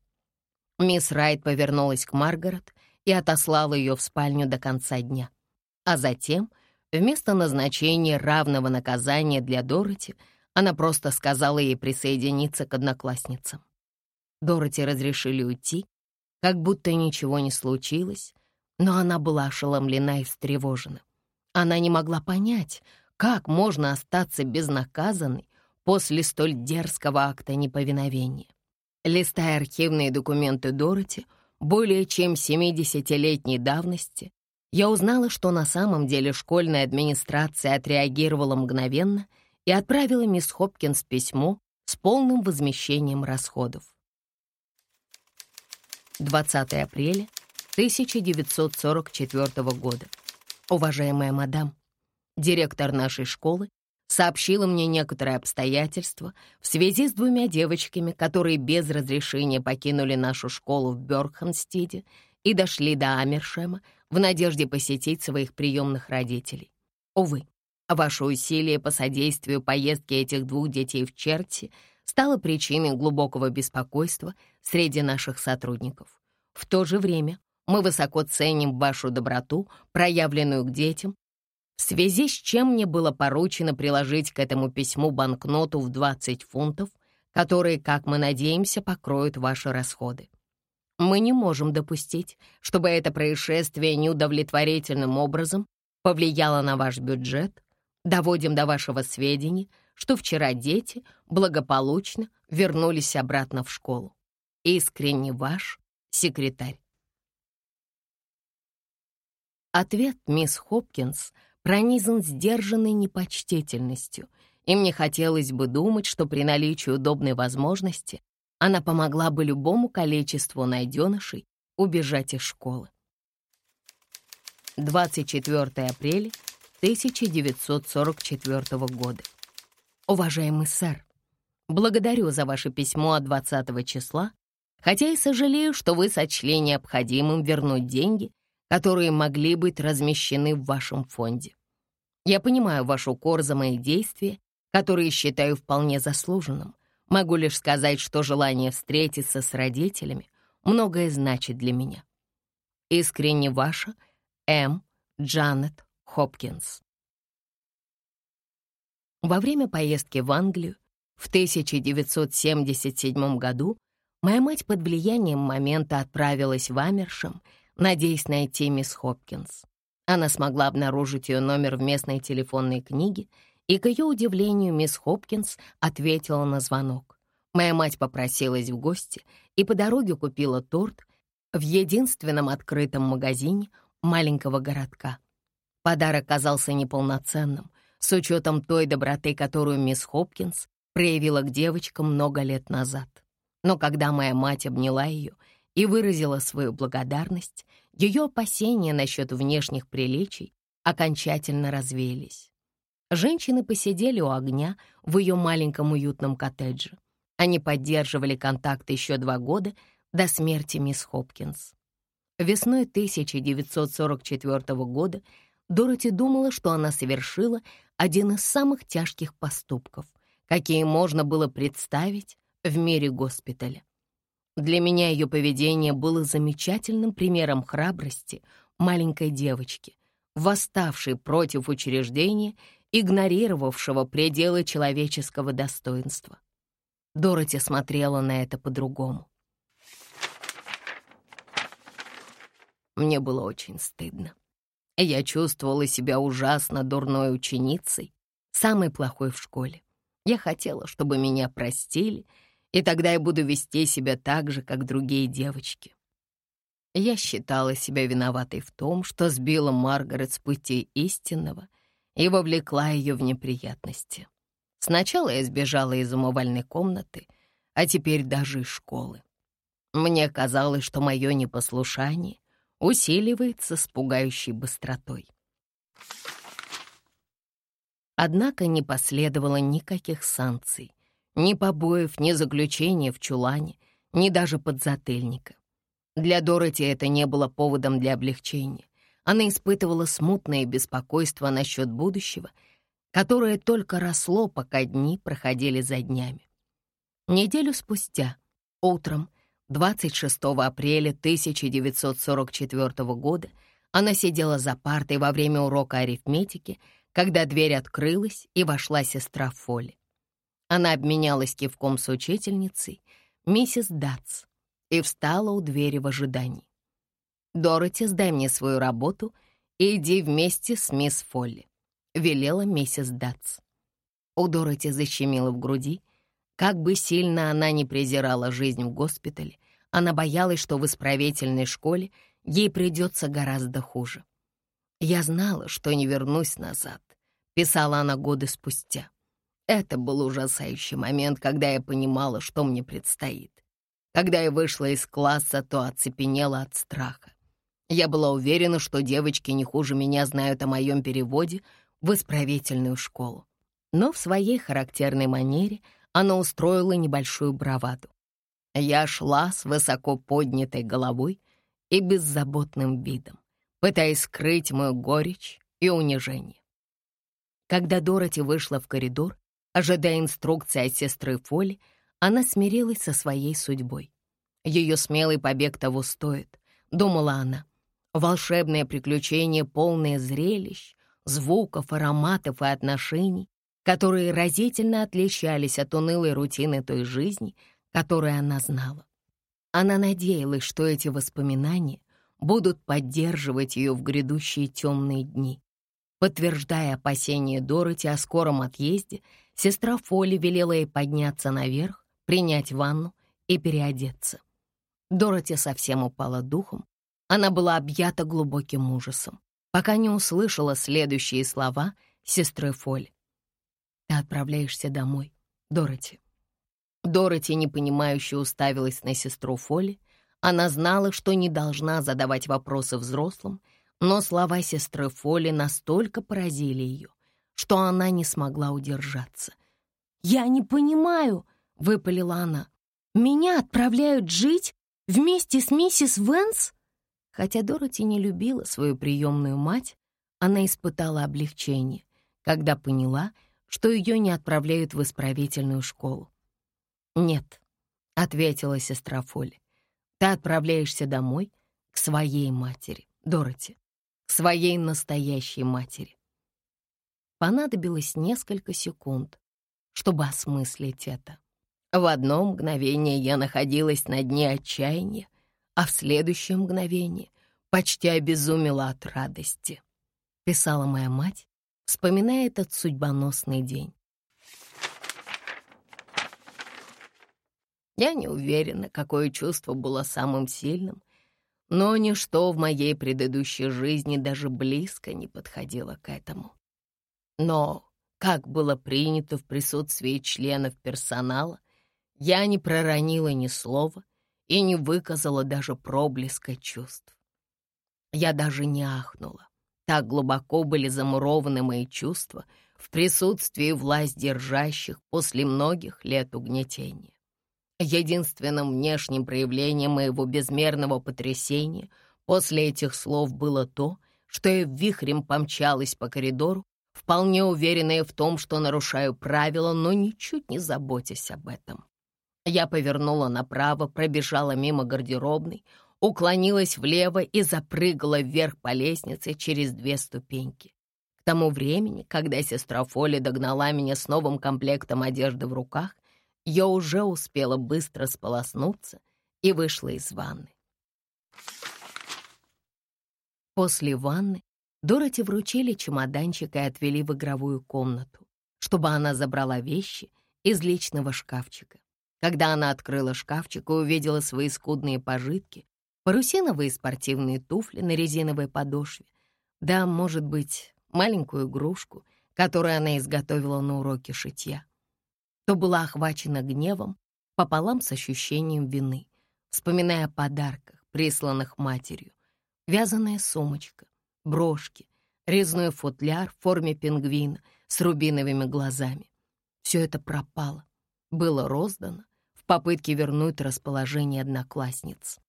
Мисс Райт повернулась к Маргарет и отослала ее в спальню до конца дня. А затем, вместо назначения равного наказания для Дороти, она просто сказала ей присоединиться к одноклассницам. Дороти разрешили уйти, как будто ничего не случилось, но она была ошеломлена и встревожена. Она не могла понять, как можно остаться безнаказанной после столь дерзкого акта неповиновения? Листая архивные документы Дороти, более чем 70-летней давности, я узнала, что на самом деле школьная администрация отреагировала мгновенно и отправила мисс Хопкинс письмо с полным возмещением расходов. 20 апреля 1944 года. Уважаемая мадам, директор нашей школы сообщила мне некоторые обстоятельства в связи с двумя девочками, которые без разрешения покинули нашу школу в Бёркхамстеде и дошли до Амершема в надежде посетить своих приемных родителей. Увы, ваше усилие по содействию поездке этих двух детей в Черти стало причиной глубокого беспокойства среди наших сотрудников. В то же время мы высоко ценим вашу доброту, проявленную к детям, в связи с чем мне было поручено приложить к этому письму банкноту в 20 фунтов, которые, как мы надеемся, покроют ваши расходы. Мы не можем допустить, чтобы это происшествие неудовлетворительным образом повлияло на ваш бюджет. Доводим до вашего сведения, что вчера дети благополучно вернулись обратно в школу. Искренне ваш секретарь. Ответ мисс Хопкинс — пронизан сдержанной непочтительностью, и мне хотелось бы думать, что при наличии удобной возможности она помогла бы любому количеству найденышей убежать из школы. 24 апреля 1944 года. Уважаемый сэр, благодарю за ваше письмо от 20 числа, хотя и сожалею, что вы сочли необходимым вернуть деньги, которые могли быть размещены в вашем фонде. Я понимаю ваш укор за мои действия, которые считаю вполне заслуженным. Могу лишь сказать, что желание встретиться с родителями многое значит для меня. Искренне ваша М. Джанет Хопкинс. Во время поездки в Англию в 1977 году моя мать под влиянием момента отправилась в Амершем, надеясь найти мисс Хопкинс. Она смогла обнаружить ее номер в местной телефонной книге, и, к ее удивлению, мисс Хопкинс ответила на звонок. Моя мать попросилась в гости и по дороге купила торт в единственном открытом магазине маленького городка. Подарок казался неполноценным, с учетом той доброты, которую мисс Хопкинс проявила к девочкам много лет назад. Но когда моя мать обняла ее и выразила свою благодарность, ее опасения насчет внешних приличий окончательно развеялись. Женщины посидели у огня в ее маленьком уютном коттедже. Они поддерживали контакт еще два года до смерти мисс Хопкинс. Весной 1944 года Дороти думала, что она совершила один из самых тяжких поступков, какие можно было представить в мире госпиталя. Для меня ее поведение было замечательным примером храбрости маленькой девочки, восставшей против учреждения, игнорировавшего пределы человеческого достоинства. Дороти смотрела на это по-другому. Мне было очень стыдно. Я чувствовала себя ужасно дурной ученицей, самой плохой в школе. Я хотела, чтобы меня простили — и тогда я буду вести себя так же, как другие девочки. Я считала себя виноватой в том, что сбила Маргарет с пути истинного и вовлекла ее в неприятности. Сначала я сбежала из умывальной комнаты, а теперь даже из школы. Мне казалось, что мое непослушание усиливается с пугающей быстротой. Однако не последовало никаких санкций, ни побоев, ни заключения в чулане, ни даже подзатыльника. Для Дороти это не было поводом для облегчения. Она испытывала смутное беспокойство насчет будущего, которое только росло, пока дни проходили за днями. Неделю спустя, утром, 26 апреля 1944 года, она сидела за партой во время урока арифметики, когда дверь открылась, и вошла сестра Фолли. Она обменялась кивком с учительницей, миссис Датс, и встала у двери в ожидании. «Дороти, сдай мне свою работу и иди вместе с мисс Фолли», — велела миссис Датс. У Дороти защемило в груди. Как бы сильно она не презирала жизнь в госпитале, она боялась, что в исправительной школе ей придется гораздо хуже. «Я знала, что не вернусь назад», — писала она годы спустя. Это был ужасающий момент, когда я понимала, что мне предстоит. Когда я вышла из класса, то оцепенела от страха. Я была уверена, что девочки не хуже меня знают о моем переводе в исправительную школу. Но в своей характерной манере она устроила небольшую браваду. Я шла с высоко поднятой головой и беззаботным видом, пытаясь скрыть мою горечь и унижение. Когда Дороти вышла в коридор, Ожидая инструкции от сестры Фоли, она смирилась со своей судьбой. Ее смелый побег того стоит, думала она. Волшебное приключение, полное зрелищ, звуков, ароматов и отношений, которые разительно отличались от унылой рутины той жизни, которую она знала. Она надеялась, что эти воспоминания будут поддерживать ее в грядущие темные дни. Подтверждая опасения Дороти о скором отъезде, сестра Фоли велела ей подняться наверх, принять ванну и переодеться. Дороти совсем упала духом. Она была объята глубоким ужасом, пока не услышала следующие слова сестры Фоли. «Ты отправляешься домой, Дороти». Дороти, непонимающе, уставилась на сестру Фоли. Она знала, что не должна задавать вопросы взрослым, но слова сестры Фоли настолько поразили ее, что она не смогла удержаться. «Я не понимаю», — выпалила она, — «меня отправляют жить вместе с миссис Венс?» Хотя Дороти не любила свою приемную мать, она испытала облегчение, когда поняла, что ее не отправляют в исправительную школу. «Нет», — ответила сестра Фоли, — «ты отправляешься домой к своей матери, Дороти, к своей настоящей матери». Понадобилось несколько секунд, чтобы осмыслить это. В одно мгновение я находилась на дне отчаяния, а в следующее мгновение почти обезумела от радости, писала моя мать, вспоминая этот судьбоносный день. Я не уверена, какое чувство было самым сильным, но ничто в моей предыдущей жизни даже близко не подходило к этому. Но, как было принято в присутствии членов персонала, я не проронила ни слова и не выказала даже проблеска чувств. Я даже не ахнула. Так глубоко были замурованы мои чувства в присутствии власть держащих после многих лет угнетения. Единственным внешним проявлением моего безмерного потрясения после этих слов было то, что я вихрем помчалась по коридору, вполне уверенная в том, что нарушаю правила, но ничуть не заботясь об этом. Я повернула направо, пробежала мимо гардеробной, уклонилась влево и запрыгала вверх по лестнице через две ступеньки. К тому времени, когда сестра Фоли догнала меня с новым комплектом одежды в руках, я уже успела быстро сполоснуться и вышла из ванны. После ванны Дороти вручили чемоданчик и отвели в игровую комнату, чтобы она забрала вещи из личного шкафчика. Когда она открыла шкафчик и увидела свои скудные пожитки, парусиновые спортивные туфли на резиновой подошве, да, может быть, маленькую игрушку, которую она изготовила на уроке шитья, то была охвачена гневом пополам с ощущением вины, вспоминая о подарках, присланных матерью. Вязаная сумочка, брошки, резной футляр в форме пингвина с рубиновыми глазами. Все это пропало, было роздано в попытке вернуть расположение одноклассниц.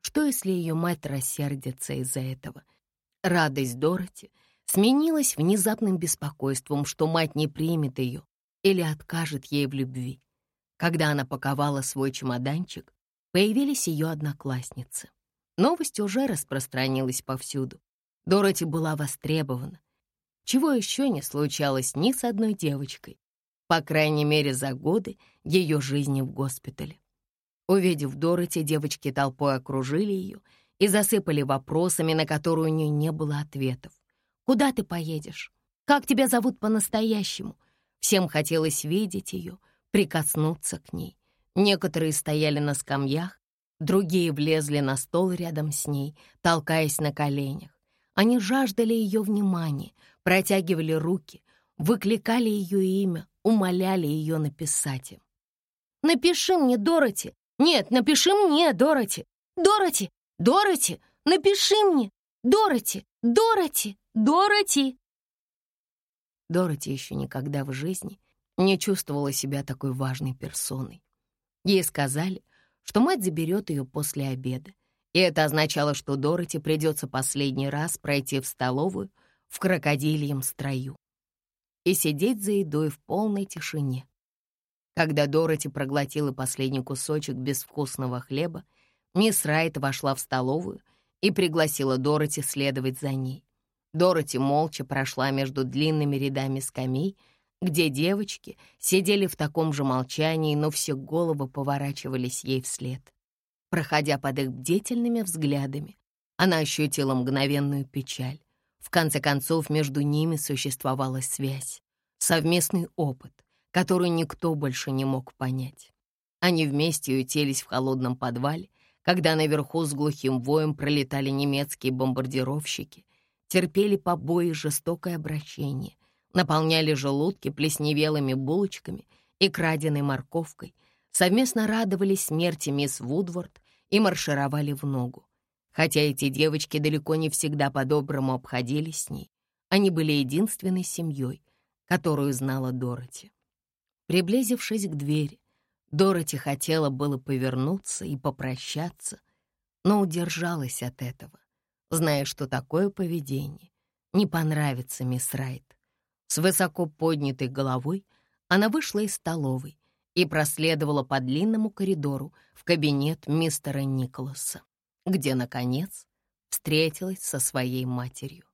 Что, если ее мать рассердится из-за этого? Радость Дороти сменилась внезапным беспокойством, что мать не примет ее или откажет ей в любви. Когда она паковала свой чемоданчик, появились ее одноклассницы. Новость уже распространилась повсюду. Дороти была востребована. Чего еще не случалось ни с одной девочкой, по крайней мере за годы ее жизни в госпитале. Увидев Дороти, девочки толпой окружили ее и засыпали вопросами, на которые у нее не было ответов. «Куда ты поедешь? Как тебя зовут по-настоящему?» Всем хотелось видеть ее, прикоснуться к ней. Некоторые стояли на скамьях, другие влезли на стол рядом с ней, толкаясь на коленях. Они жаждали ее внимания, протягивали руки, выкликали ее имя, умоляли ее написать им. «Напиши мне, Дороти! Нет, напиши мне, Дороти! Дороти! Дороти! Напиши мне! Дороти! Дороти! Дороти!» Дороти еще никогда в жизни не чувствовала себя такой важной персоной. Ей сказали, что мать заберет ее после обеда, и это означало, что Дороти придется последний раз пройти в столовую в крокодильем строю и сидеть за едой в полной тишине. Когда Дороти проглотила последний кусочек безвкусного хлеба, мисс Райт вошла в столовую и пригласила Дороти следовать за ней. Дороти молча прошла между длинными рядами скамей, где девочки сидели в таком же молчании, но все головы поворачивались ей вслед. Проходя под их бдительными взглядами, она ощутила мгновенную печаль. В конце концов, между ними существовала связь, совместный опыт, который никто больше не мог понять. Они вместе уютились в холодном подвале, когда наверху с глухим воем пролетали немецкие бомбардировщики, терпели побои и жестокое обращение, наполняли желудки плесневелыми булочками и краденой морковкой, совместно радовались смерти мисс Вудворд и маршировали в ногу. Хотя эти девочки далеко не всегда по-доброму обходились с ней, они были единственной семьей, которую знала Дороти. Приблизившись к двери, Дороти хотела было повернуться и попрощаться, но удержалась от этого, зная, что такое поведение не понравится мисс Райт. С высоко поднятой головой она вышла из столовой и проследовала по длинному коридору в кабинет мистера Николаса, где, наконец, встретилась со своей матерью.